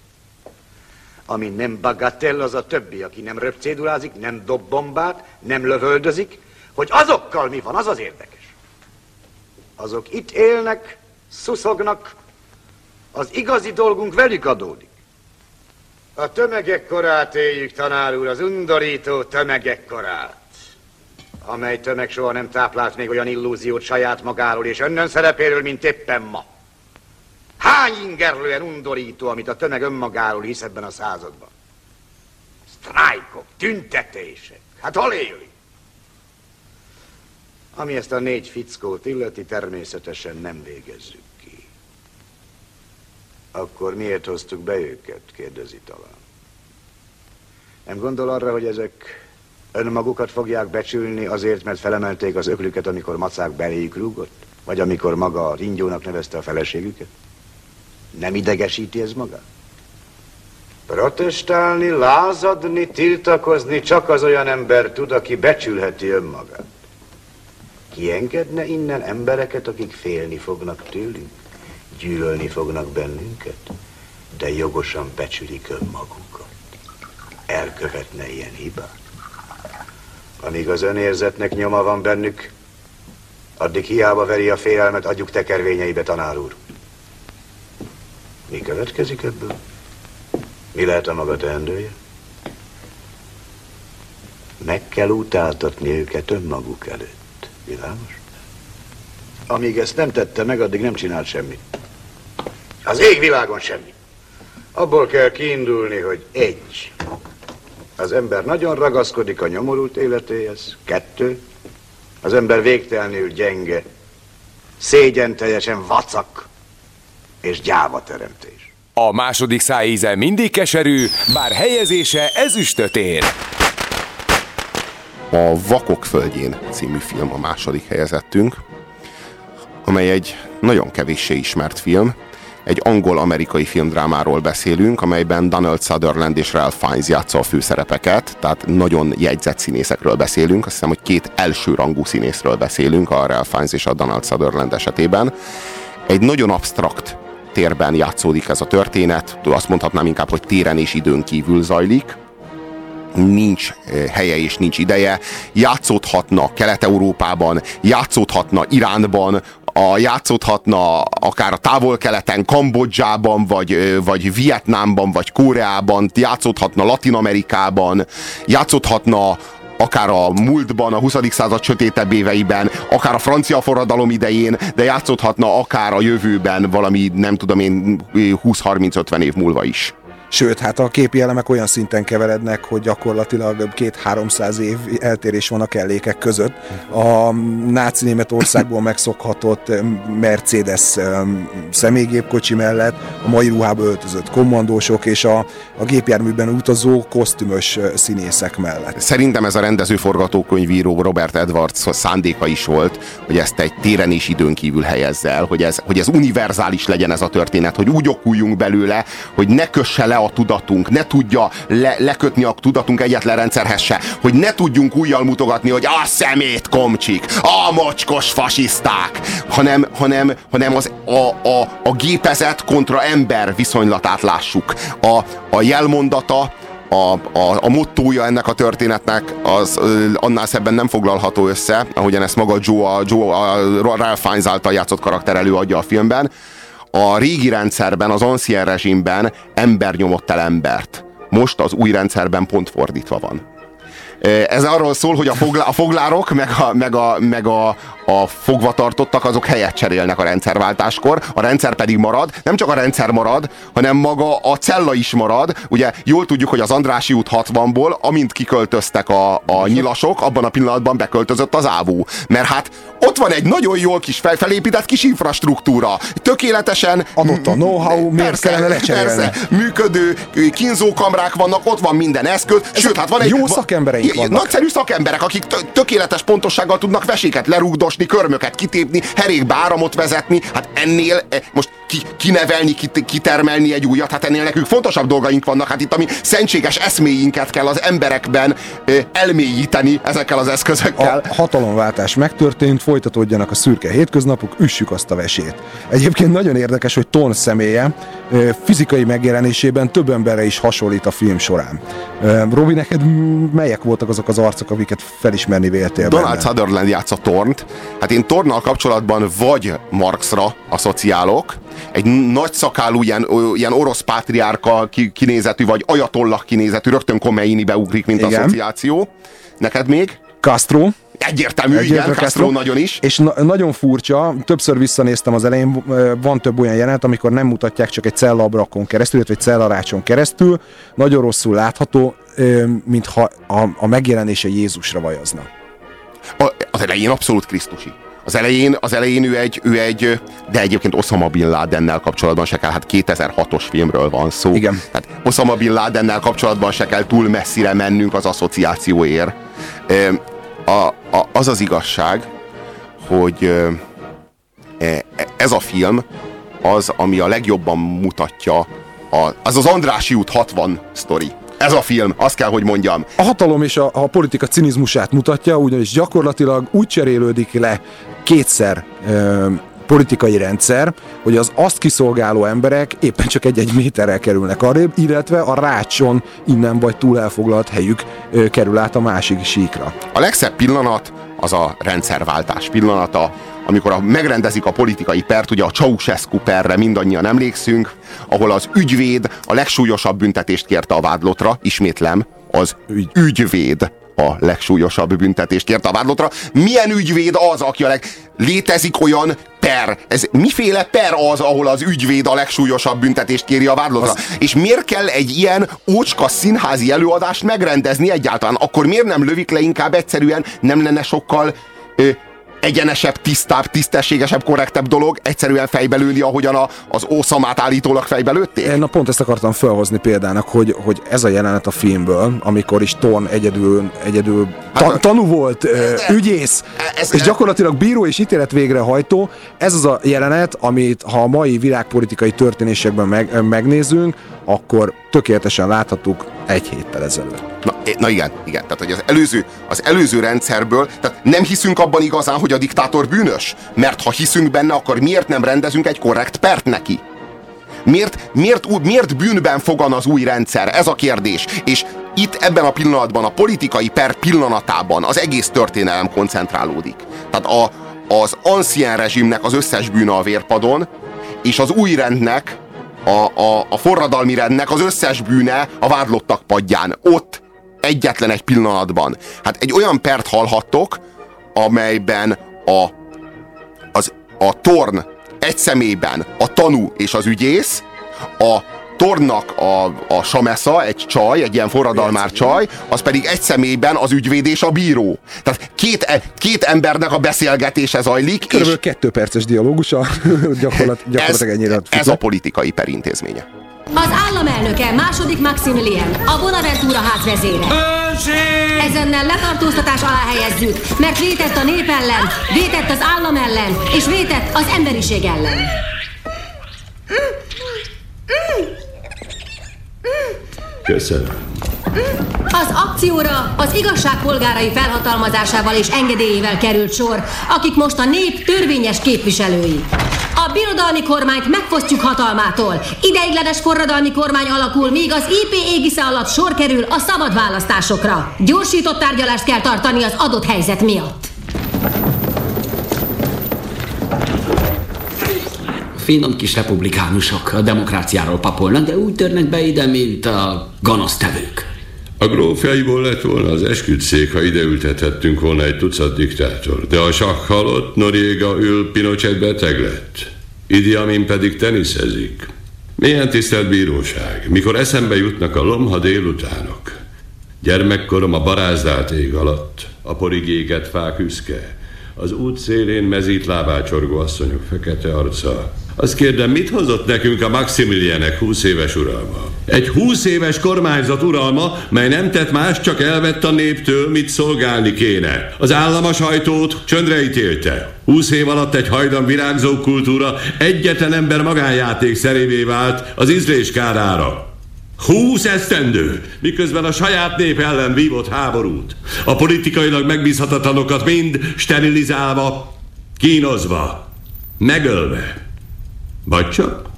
Ami nem bagatell, az a többi, aki nem röpcédulázik, nem dob bombát, nem lövöldözik, hogy azokkal mi van, az az érdekes. Azok itt élnek, szuszognak, az igazi dolgunk velük adódik. A tömegek korát éljük, tanár úr, az undorító tömegek korát. Amely tömeg soha nem táplált még olyan illúziót saját magáról és önnön szerepéről, mint éppen ma. Hány ingerlően undorító, amit a tömeg önmagáról hisz ebben a században? Sztrájkok, tüntetések. Hát hol éli? Ami ezt a négy fickót illeti, természetesen nem végezzük ki. Akkor miért hoztuk be őket, kérdezi talán. Nem gondol arra, hogy ezek önmagukat fogják becsülni azért, mert felemelték az öklüket, amikor macák beléjük rúgott? Vagy amikor maga a ringyónak nevezte a feleségüket? Nem idegesíti ez magát? Protestálni, lázadni, tiltakozni csak az olyan ember tud, aki becsülheti önmagát. Kiengedne innen embereket, akik félni fognak tőlünk, gyűlölni fognak bennünket, de jogosan becsülik önmagukat. Elkövetne ilyen hibát. Amíg az önérzetnek nyoma van bennük, addig hiába veri a félelmet agyuk tekervényeibe, tanár úr. Mi következik ebből? Mi lehet a maga teendője? Meg kell utáltatni őket önmaguk előtt. Világos? Amíg ezt nem tette meg, addig nem csinált semmit. Az égvilágon semmi. Abból kell kiindulni, hogy egy. Az ember nagyon ragaszkodik a nyomorult életéhez. Kettő. Az ember végtelenül gyenge. Szégyen teljesen vacak és gyáva teremtés. A második szájíze mindig keserű, bár helyezése ezüstöt ér. A Vakok földjén című film a második helyezettünk, amely egy nagyon kevéssé ismert film. Egy angol-amerikai filmdrámáról beszélünk, amelyben Donald Sutherland és Ralph Fiennes játsza a főszerepeket, tehát nagyon jegyzett színészekről beszélünk. Azt hiszem, hogy két elsőrangú színészről beszélünk, a Ralph Fiennes és a Donald Sutherland esetében. Egy nagyon abstrakt térben játszódik ez a történet, azt mondhatnám inkább, hogy téren és időn kívül zajlik, nincs helye és nincs ideje, játszódhatna Kelet-Európában, játszódhatna Iránban, a játszódhatna akár a távol-keleten, Kambodzsában, vagy, vagy Vietnámban, vagy Koreában, játszódhatna Latin-Amerikában, játszódhatna akár a múltban, a 20. század sötétebb éveiben, akár a francia forradalom idején, de játszódhatna akár a jövőben valami, nem tudom én, 20-30-50 év múlva is. Sőt, hát a képi elemek olyan szinten keverednek, hogy gyakorlatilag két-háromszáz év eltérés van a kellékek között. A náci Németországból megszokhatott Mercedes személygépkocsi mellett a mai ruhába öltözött kommandósok és a, a gépjárműben utazó kosztümös színészek mellett. Szerintem ez a rendező forgatókönyvíró Robert Edwards szándéka is volt, hogy ezt egy téren és időn kívül helyezze el, hogy ez, hogy ez univerzális legyen ez a történet, hogy úgy okuljunk belőle, hogy ne kösse le a tudatunk, ne tudja le, lekötni a tudatunk egyetlen rendszerhez se, hogy ne tudjunk újjal mutogatni, hogy a szemét komcsik, a mocskos fasiszták, hanem, hanem, hanem az, a, a, a gépezet kontra ember viszonylatát lássuk. A, a jelmondata, a, a, a mottója ennek a történetnek az annál szebben nem foglalható össze, ahogyan ezt maga Joe, a, Joe a Ralph Fiennes által játszott karakter előadja a filmben. A régi rendszerben, az ancien rezsimben ember nyomott el embert. Most az új rendszerben pont fordítva van. Ez arról szól, hogy a, foglá, a foglárok, meg a, meg, a, meg a, a fogvatartottak, azok helyet cserélnek a rendszerváltáskor, a rendszer pedig marad. Nem csak a rendszer marad, hanem maga a cella is marad. Ugye jól tudjuk, hogy az Andrási út 60-ból, amint kiköltöztek a, a nyilasok, abban a pillanatban beköltözött az ávó. Mert hát ott van egy nagyon jól kis fel, felépített kis infrastruktúra. Tökéletesen... Adott a know-how, miért kellene lecserélni? Működő kínzókamrák vannak, ott van minden eszköz, Ez sőt, hát van egy... jó szakembereink vannak. Nagyszerű szakemberek, akik tökéletes pontossággal tudnak veséket lerúgdosni, körmöket kitépni, herékbe áramot vezetni. Hát ennél e, most ki, kinevelni, kit, kitermelni egy újat, hát ennél nekünk fontosabb dolgaink vannak. Hát itt ami szentséges eszméinket kell az emberekben ö, elmélyíteni ezekkel az eszközökkel. A hatalomváltás megtörtént, folytatódjanak a szürke hétköznapok, üssük azt a vesét. Egyébként nagyon érdekes, hogy Ton személye ö, fizikai megjelenésében több emberre is hasonlít a film során. Robi, neked melyek voltak azok az arcok, akiket felismerni véltél Donald benne? Sutherland játsza Tornt. Hát én Tornnal kapcsolatban vagy Marxra asszociálok, egy nagy szakálú ilyen, ilyen orosz pátriárka ki- kinézetű, vagy ajatollah kinézetű, rögtön Khomeini beugrik, mint Igen. asszociáció. Neked még? Castro. Egyértelmű, igen, Castro nagyon is. És na- nagyon furcsa, többször visszanéztem az elején, van több olyan jelenet, amikor nem mutatják csak egy cellabrakon keresztül, illetve egy cellarácson keresztül, nagyon rosszul látható, mintha a, a megjelenése Jézusra vajazna. Az elején abszolút Krisztusi. Az elején, az elején ő egy, ő egy, de egyébként Osama Bin Ladennel kapcsolatban se kell, hát 2006-os filmről van szó. Igen. Tehát Osama Bin Ladennel kapcsolatban se kell túl messzire mennünk az asszociációért. A, a, az az igazság, hogy ö, e- ez a film az, ami a legjobban mutatja, a, az az Andrási út 60 sztori. Ez a film, azt kell, hogy mondjam. A hatalom és a, a politika cinizmusát mutatja, ugyanis gyakorlatilag úgy cserélődik le kétszer ö, politikai rendszer, hogy az azt kiszolgáló emberek éppen csak egy-egy méterrel kerülnek arrébb, illetve a rácson innen vagy túl elfoglalt helyük ö, kerül át a másik síkra. A legszebb pillanat az a rendszerváltás pillanata, amikor a, megrendezik a politikai pert, ugye a Ceausescu perre mindannyian emlékszünk, ahol az ügyvéd a legsúlyosabb büntetést kérte a vádlotra, ismétlem, az ügy, ügyvéd a legsúlyosabb büntetést kérte a vádlotra. Milyen ügyvéd az, aki a leg... Létezik olyan per. Ez miféle per az, ahol az ügyvéd a legsúlyosabb büntetést kéri a vádlotra? Az... És miért kell egy ilyen ócska színházi előadást megrendezni egyáltalán? Akkor miért nem lövik le inkább egyszerűen, nem lenne sokkal ö, egyenesebb, tisztább, tisztességesebb, korrektebb dolog egyszerűen fejbelőli, ahogyan a, az ószamát állítólag fejbelőtték? Én na pont ezt akartam felhozni példának, hogy, hogy ez a jelenet a filmből, amikor is Ton egyedül, egyedül ta, tanú volt, ö, ügyész, ez- és gyakorlatilag bíró és ítélet végrehajtó. Ez az a jelenet, amit ha a mai világpolitikai történésekben meg, megnézünk, akkor tökéletesen láthatjuk egy héttel ezelőtt. Na, na igen, igen. Tehát, hogy az előző, az előző rendszerből, tehát nem hiszünk abban igazán, hogy a diktátor bűnös? Mert ha hiszünk benne, akkor miért nem rendezünk egy korrekt pert neki? Miért, miért, miért bűnben fogan az új rendszer? Ez a kérdés. És itt ebben a pillanatban, a politikai per pillanatában az egész történelem koncentrálódik. Tehát a, az ancien rezsimnek az összes bűne a vérpadon, és az új rendnek, a, a, a forradalmi rendnek az összes bűne a vádlottak padján. Ott egyetlen egy pillanatban. Hát egy olyan pert hallhattok, amelyben a, az, a torn egy személyben a tanú és az ügyész, a, Tornak a, a Samesza, egy csaj, egy ilyen forradalmár csaj, az pedig egy személyben az ügyvéd és a bíró. Tehát két, e- két embernek a beszélgetése zajlik, és Körülbelül kettő perces dialógusa, gyakorlat, ez, gyakorlatilag ennyire ez a politikai perintézménye. Az államelnöke, második Maximilian, a Bonaventura ház vezére. Ezennel letartóztatás alá helyezzük, mert vétett a nép ellen, vétett az állam ellen, és vétett az emberiség ellen. Köszönöm. Az akcióra az igazságpolgárai felhatalmazásával és engedélyével került sor, akik most a nép törvényes képviselői. A birodalmi kormányt megfosztjuk hatalmától. Ideiglenes forradalmi kormány alakul, míg az IP égisze alatt sor kerül a szabad választásokra. Gyorsított tárgyalást kell tartani az adott helyzet miatt. Finom kis republikánusok a demokráciáról papolnak, de úgy törnek be ide, mint a gonosztevők. A grófjaiból lett volna az esküdszék, ha ide ültethettünk volna egy tucat diktátor. De a sakk halott, Noriega ül, Pinochet beteg lett. Idi Amin pedig teniszezik. Milyen tisztelt bíróság, mikor eszembe jutnak a lomha délutánok. Gyermekkorom a barázdált ég alatt, a porig égett fák üszke, az út szélén mezít lábácsorgó asszonyok fekete arca. Azt kérdem, mit hozott nekünk a Maximilianek 20 éves uralma? Egy 20 éves kormányzat uralma, mely nem tett más, csak elvett a néptől, mit szolgálni kéne. Az állam a sajtót csöndre ítélte. 20 év alatt egy hajdan virágzó kultúra egyetlen ember magánjáték szerévé vált az ízlés kárára. Húsz esztendő, miközben a saját nép ellen vívott háborút. A politikailag megbízhatatlanokat mind sterilizálva, kínozva, megölve. Vagy csak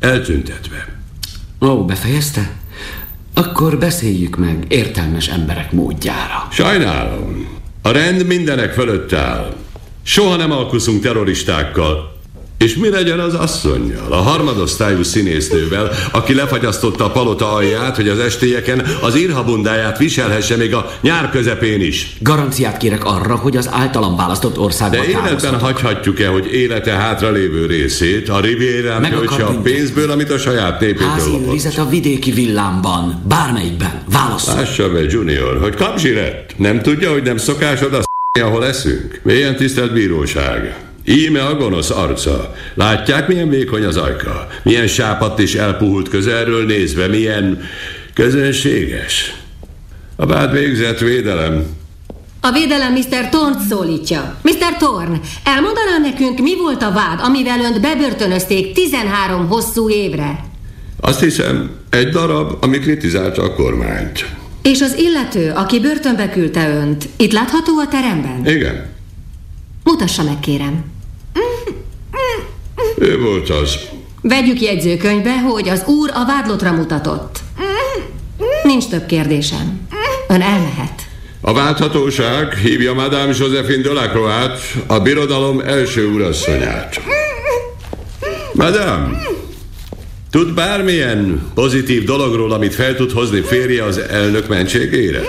eltüntetve. Ó, befejezte? Akkor beszéljük meg értelmes emberek módjára. Sajnálom. A rend mindenek fölött áll. Soha nem alkuszunk terroristákkal. És mi legyen az asszonynal, a harmadosztályú színésznővel, aki lefagyasztotta a palota alját, hogy az estélyeken az írhabundáját viselhesse még a nyár közepén is. Garanciát kérek arra, hogy az általam választott országban De életben hagyhatjuk-e, hogy élete hátra lévő részét a Meg költse a pénzből, amit a saját népétől lopott. a vidéki villámban, bármelyikben. Válaszol. Lássa be, Junior, hogy kapzsirett. Nem tudja, hogy nem szokásod a ahol eszünk? Milyen tisztelt bíróság? Íme a gonosz arca. Látják, milyen vékony az ajka? Milyen sápadt és elpuhult közelről nézve, milyen közönséges. A vád végzett védelem. A védelem Mr. Thornt szólítja. Mr. Thorn, elmondaná nekünk, mi volt a vád, amivel önt bebörtönözték 13 hosszú évre? Azt hiszem, egy darab, ami kritizálta a kormányt. És az illető, aki börtönbe küldte önt, itt látható a teremben? Igen, Mutassa meg, kérem. Ő volt az. Vegyük jegyzőkönyvbe, hogy az úr a vádlotra mutatott. Nincs több kérdésem. Ön elmehet. A válthatóság hívja Madame Josephine de Lacroix-t, a birodalom első urasszonyát. Madame, tud bármilyen pozitív dologról, amit fel tud hozni férje az elnök mentségére?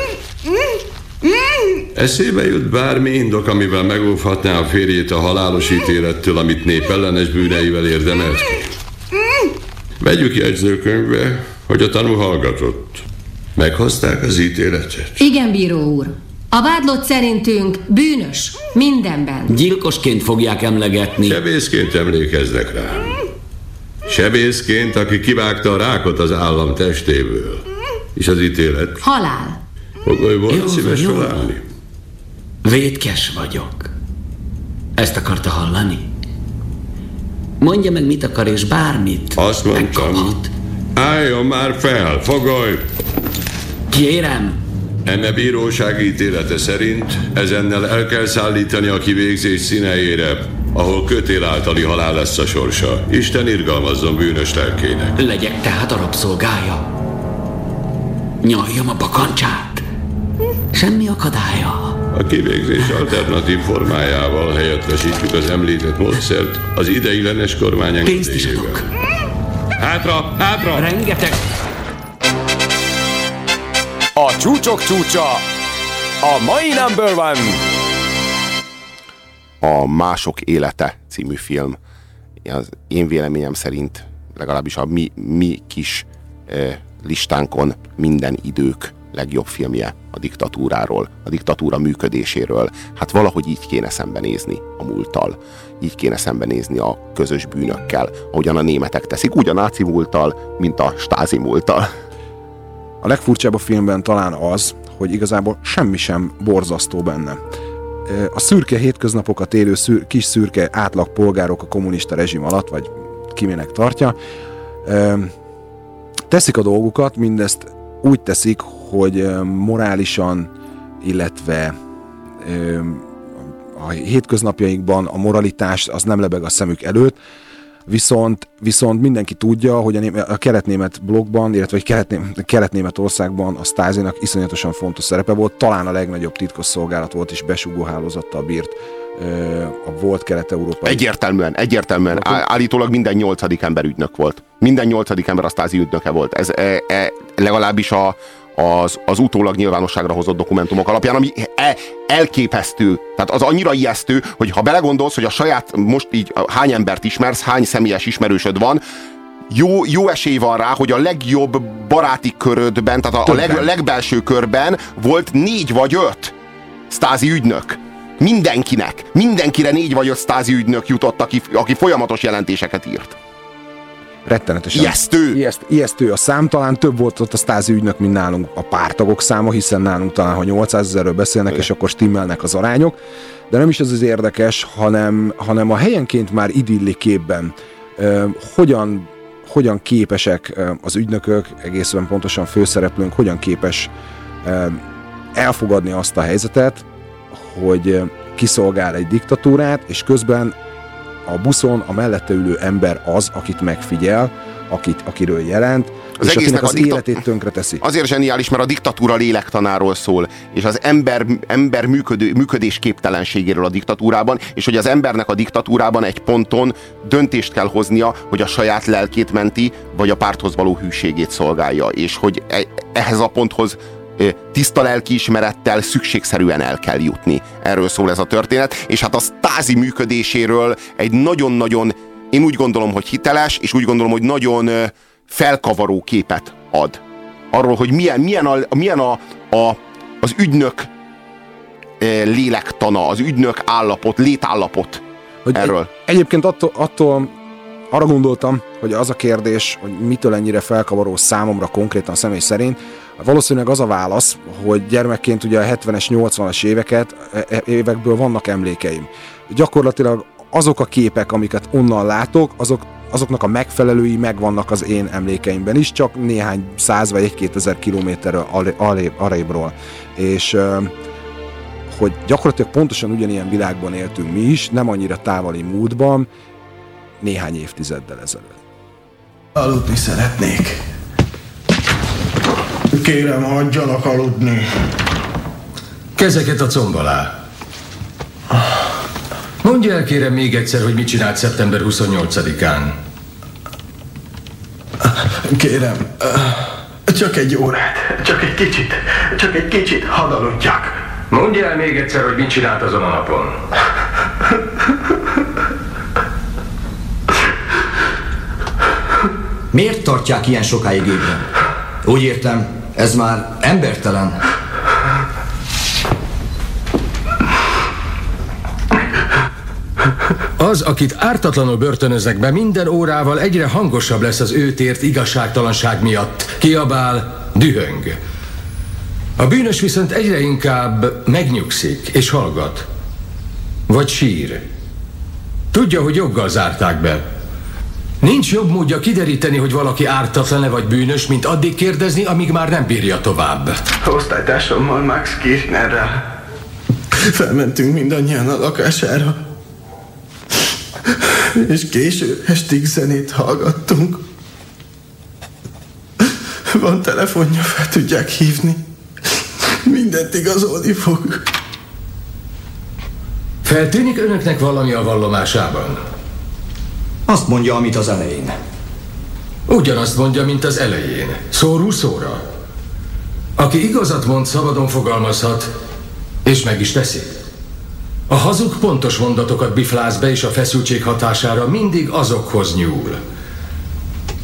Eszébe jut bármi indok, amivel megóvhatná a férjét a halálos ítélettől, amit népellenes bűneivel érdemelt ki. Vegyük jegyzőkönyvbe, hogy a tanú hallgatott. Meghozták az ítéletet. Igen, bíró úr. A vádlott szerintünk bűnös mindenben. Gyilkosként fogják emlegetni. Sebészként emlékeznek rá. Sebészként, aki kivágta a rákot az állam testéből. És az ítélet? Halál. Fogoly Jó, volt szíves jó. felállni. Vétkes vagyok. Ezt akarta hallani? Mondja meg, mit akar, és bármit. Azt mondtam. Álljon már fel, fogoly! Kérem! Eme bíróság ítélete szerint ezennel el kell szállítani a kivégzés színejére, ahol kötél általi halál lesz a sorsa. Isten irgalmazzon bűnös lelkének. Legyek tehát a rabszolgája. Nyaljam a bakancsát. Semmi akadálya. A kivégzés alternatív formájával helyettesítjük az említett módszert az ideiglenes kormány Pénzt is engedélyével. Hátra, hátra! Rengeteg. A csúcsok csúcsa, a mai number one. A Mások élete című film az én véleményem szerint legalábbis a mi, mi kis listánkon minden idők legjobb filmje a diktatúráról, a diktatúra működéséről. Hát valahogy így kéne szembenézni a múlttal. Így kéne szembenézni a közös bűnökkel, ahogyan a németek teszik, úgy a náci múlttal, mint a stázi múlttal. A legfurcsább a filmben talán az, hogy igazából semmi sem borzasztó benne. A szürke hétköznapokat élő szür, kis szürke átlag polgárok a kommunista rezsim alatt, vagy kimének tartja, teszik a dolgukat, mindezt úgy teszik, hogy morálisan, illetve a hétköznapjaikban a moralitás az nem lebeg a szemük előtt, viszont, viszont mindenki tudja, hogy a, német, a keletnémet blogban, illetve a keletné, keletnémetországban a Stázinak iszonyatosan fontos szerepe volt, talán a legnagyobb titkosszolgálat volt és besugó hálózattal bírt a volt kelet-európai. Egyértelműen, egyértelműen. Állítólag minden nyolcadik ember ügynök volt. Minden nyolcadik ember a Stázi ügynöke volt. Ez e, e, legalábbis a, az, az utólag nyilvánosságra hozott dokumentumok alapján, ami e, elképesztő. Tehát az annyira ijesztő, hogy ha belegondolsz, hogy a saját, most így hány embert ismersz, hány személyes ismerősöd van, jó, jó esély van rá, hogy a legjobb baráti körödben, tehát a, a leg, legbelső körben volt négy vagy öt stázi ügynök. Mindenkinek, mindenkire négy vagy öt stázi ügynök jutott, aki, aki folyamatos jelentéseket írt rettenetesen. Ijesztő! Ijeszt, ijesztő a szám, talán több volt ott a stázi ügynök, mint nálunk a pártagok száma, hiszen nálunk talán, ha 800 ezerről beszélnek, és akkor stimmelnek az arányok. De nem is ez az érdekes, hanem, hanem a helyenként már idilli képben uh, hogyan, hogyan képesek az ügynökök, egészen pontosan főszereplőnk, hogyan képes elfogadni azt a helyzetet, hogy kiszolgál egy diktatúrát, és közben a buszon a mellette ülő ember az, akit megfigyel, akit, akiről jelent, az és akinek az dikta... életét tönkre teszi. Azért zseniális, mert a diktatúra lélektanáról szól, és az ember, ember működő, működés képtelenségéről a diktatúrában, és hogy az embernek a diktatúrában egy ponton döntést kell hoznia, hogy a saját lelkét menti, vagy a párthoz való hűségét szolgálja, és hogy e, ehhez a ponthoz tiszta lelkiismerettel szükségszerűen el kell jutni. Erről szól ez a történet, és hát a stázi működéséről egy nagyon-nagyon, én úgy gondolom, hogy hiteles, és úgy gondolom, hogy nagyon felkavaró képet ad. Arról, hogy milyen, milyen, a, milyen a, a, az ügynök lélektana, az ügynök állapot, létállapot hogy erről. Egy, egyébként attól, attól arra gondoltam, hogy az a kérdés, hogy mitől ennyire felkavaró számomra konkrétan személy szerint, valószínűleg az a válasz, hogy gyermekként ugye a 70-es, 80-as éveket, e, e, évekből vannak emlékeim. Gyakorlatilag azok a képek, amiket onnan látok, azok, azoknak a megfelelői megvannak az én emlékeimben is, csak néhány száz vagy egy-két ezer kilométerről arrébről. És hogy gyakorlatilag pontosan ugyanilyen világban éltünk mi is, nem annyira távoli múltban, néhány évtizeddel ezelőtt. Aludni szeretnék. Kérem, hagyjanak aludni. Kezeket a comb alá. Mondja el kérem még egyszer, hogy mit csinált szeptember 28-án. Kérem, csak egy órát, csak egy kicsit, csak egy kicsit, hadd aludjak. Mondja el még egyszer, hogy mit csinált azon a napon. Miért tartják ilyen sokáig ébren? Úgy értem, ez már embertelen. Az, akit ártatlanul börtönöznek be, minden órával egyre hangosabb lesz az őt ért igazságtalanság miatt. Kiabál, dühöng. A bűnös viszont egyre inkább megnyugszik és hallgat. Vagy sír. Tudja, hogy joggal zárták be. Nincs jobb módja kideríteni, hogy valaki ártatlan-e vagy bűnös, mint addig kérdezni, amíg már nem bírja tovább. Osztálytársammal Max Kirchnerrel felmentünk mindannyian a lakására, és késő estig zenét hallgattunk. Van telefonja, fel tudják hívni. Mindent igazolni fog. Feltűnik önöknek valami a vallomásában? Azt mondja, amit az elején. Ugyanazt mondja, mint az elején. Szóról szóra. Aki igazat mond, szabadon fogalmazhat, és meg is teszi. A hazug pontos mondatokat bifláz be, és a feszültség hatására mindig azokhoz nyúl,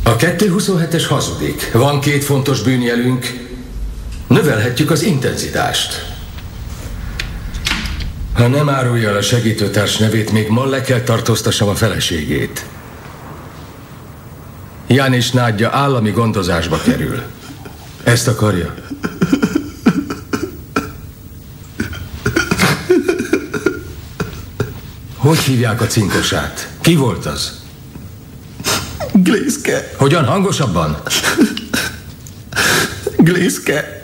A 227-es hazudik. Van két fontos bűnjelünk. Növelhetjük az intenzitást. Ha nem árulja el a segítőtárs nevét, még ma le kell tartóztassam a feleségét. Jánis nádja állami gondozásba kerül. Ezt akarja? Hogy hívják a cinkosát? Ki volt az? Glészke. Hogyan hangosabban? Glészke.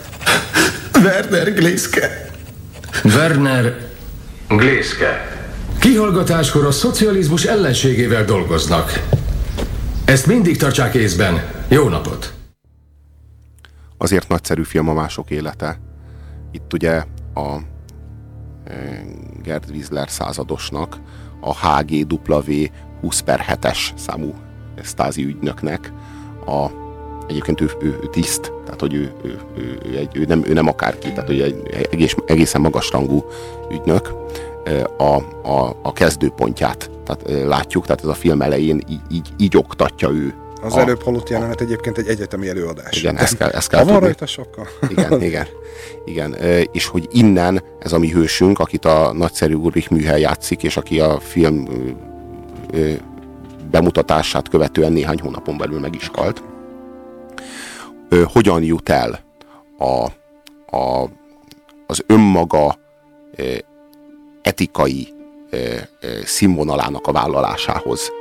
Werner Glészke. Werner Glészke. Kihallgatáskor a szocializmus ellenségével dolgoznak. Ezt mindig tartsák észben. Jó napot! Azért nagyszerű film a mások élete. Itt ugye a e, Gerd Wiesler századosnak a HGW 20 per 7-es számú stázi ügynöknek a egyébként ő, ő, ő tiszt, tehát hogy ő, ő, ő, ő, egy, ő, nem, ő nem akárki, tehát hogy egy egész, egészen magasrangú ügynök a, a, a kezdőpontját tehát, látjuk, tehát ez a film elején így, így, így oktatja ő az a, előbb halott jelenet egyébként egy egyetemi előadás. Igen, ezt kell, ezt kell Ha van rajta sokkal. Igen, igen, igen. És hogy innen ez a mi hősünk, akit a nagyszerű Ulrich Műhel játszik, és aki a film bemutatását követően néhány hónapon belül meg is halt, hogyan jut el a, a, az önmaga etikai színvonalának a vállalásához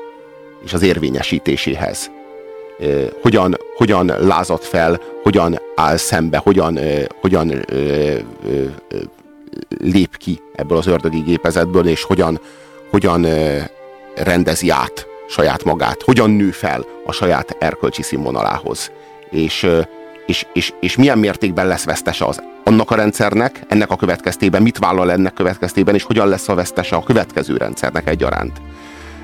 és az érvényesítéséhez. Hogyan, hogyan lázad fel, hogyan áll szembe, hogyan, hogyan lép ki ebből az ördögi gépezetből, és hogyan, hogyan rendezi át saját magát, hogyan nő fel a saját erkölcsi színvonalához. És, és, és, és milyen mértékben lesz vesztese az annak a rendszernek, ennek a következtében, mit vállal ennek következtében, és hogyan lesz a vesztese a következő rendszernek egyaránt.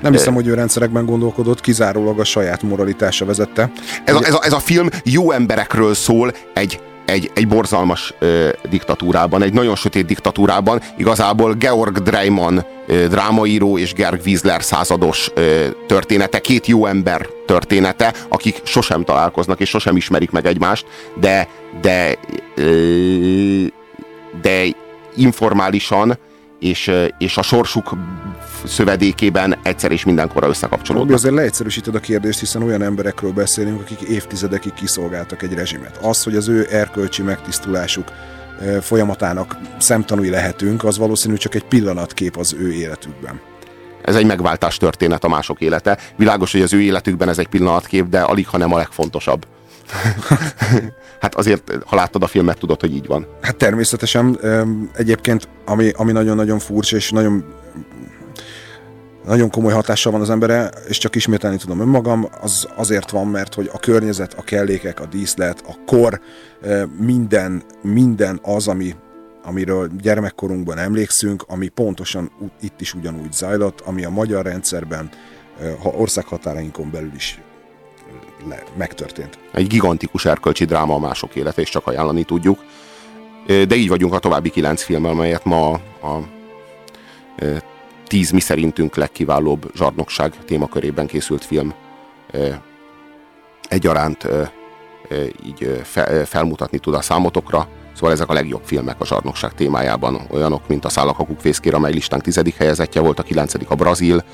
Nem hiszem, hogy ő rendszerekben gondolkodott, kizárólag a saját moralitása vezette. Ez a, ez a, ez a film jó emberekről szól, egy egy, egy borzalmas ö, diktatúrában, egy nagyon sötét diktatúrában. Igazából Georg Dreiman ö, drámaíró és Gerg Wiesler százados ö, története, két jó ember története, akik sosem találkoznak és sosem ismerik meg egymást, de, de, ö, de informálisan és, és a sorsuk szövedékében egyszer és mindenkorra összekapcsolódnak. azért leegyszerűsíted a kérdést, hiszen olyan emberekről beszélünk, akik évtizedekig kiszolgáltak egy rezsimet. Az, hogy az ő erkölcsi megtisztulásuk folyamatának szemtanúi lehetünk, az valószínű csak egy pillanatkép az ő életükben. Ez egy megváltás történet a mások élete. Világos, hogy az ő életükben ez egy pillanatkép, de alig, ha nem a legfontosabb. hát azért, ha láttad a filmet, tudod, hogy így van. Hát természetesen. Egyébként, ami, ami nagyon-nagyon furcsa, és nagyon nagyon komoly hatással van az embere, és csak ismételni tudom önmagam, az azért van, mert hogy a környezet, a kellékek, a díszlet, a kor, minden, minden az, ami, amiről gyermekkorunkban emlékszünk, ami pontosan itt is ugyanúgy zajlott, ami a magyar rendszerben, ha országhatárainkon belül is le, megtörtént. Egy gigantikus erkölcsi dráma a mások élete, és csak ajánlani tudjuk. De így vagyunk a további kilenc filmmel, amelyet ma a, a tíz mi szerintünk legkiválóbb zsarnokság témakörében készült film. Egyaránt így felmutatni tud a számotokra. Szóval ezek a legjobb filmek a zsarnokság témájában, olyanok, mint a Szállak a kukfészkér, amely listánk tizedik helyezettje volt, a kilencedik a Brazil,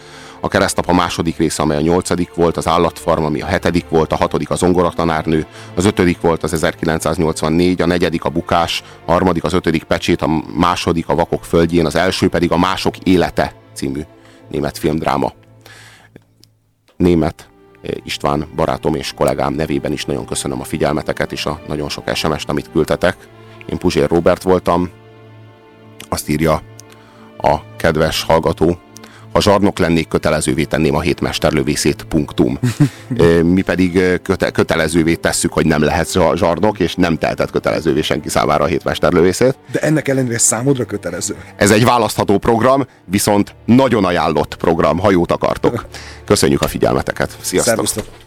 a keresztapa második része, amely a nyolcadik volt, az állatfarm, ami a hetedik volt, a hatodik a zongoratanárnő, az ötödik volt az 1984, a negyedik a bukás, a harmadik az ötödik pecsét, a második a vakok földjén, az első pedig a mások élete című német filmdráma. Német eh, István barátom és kollégám nevében is nagyon köszönöm a figyelmeteket és a nagyon sok SMS-t, amit küldtetek. Én Puzsér Robert voltam, azt írja a kedves hallgató, ha zsarnok lennék, kötelezővé tenném a hétmesterlövészét, punktum. Mi pedig köte- kötelezővé tesszük, hogy nem lehet zsarnok, és nem tehetett kötelezővé senki számára a hétmesterlövészét. De ennek ellenére számodra kötelező. Ez egy választható program, viszont nagyon ajánlott program, ha jót akartok. Köszönjük a figyelmeteket. Sziasztok! Szervusztok.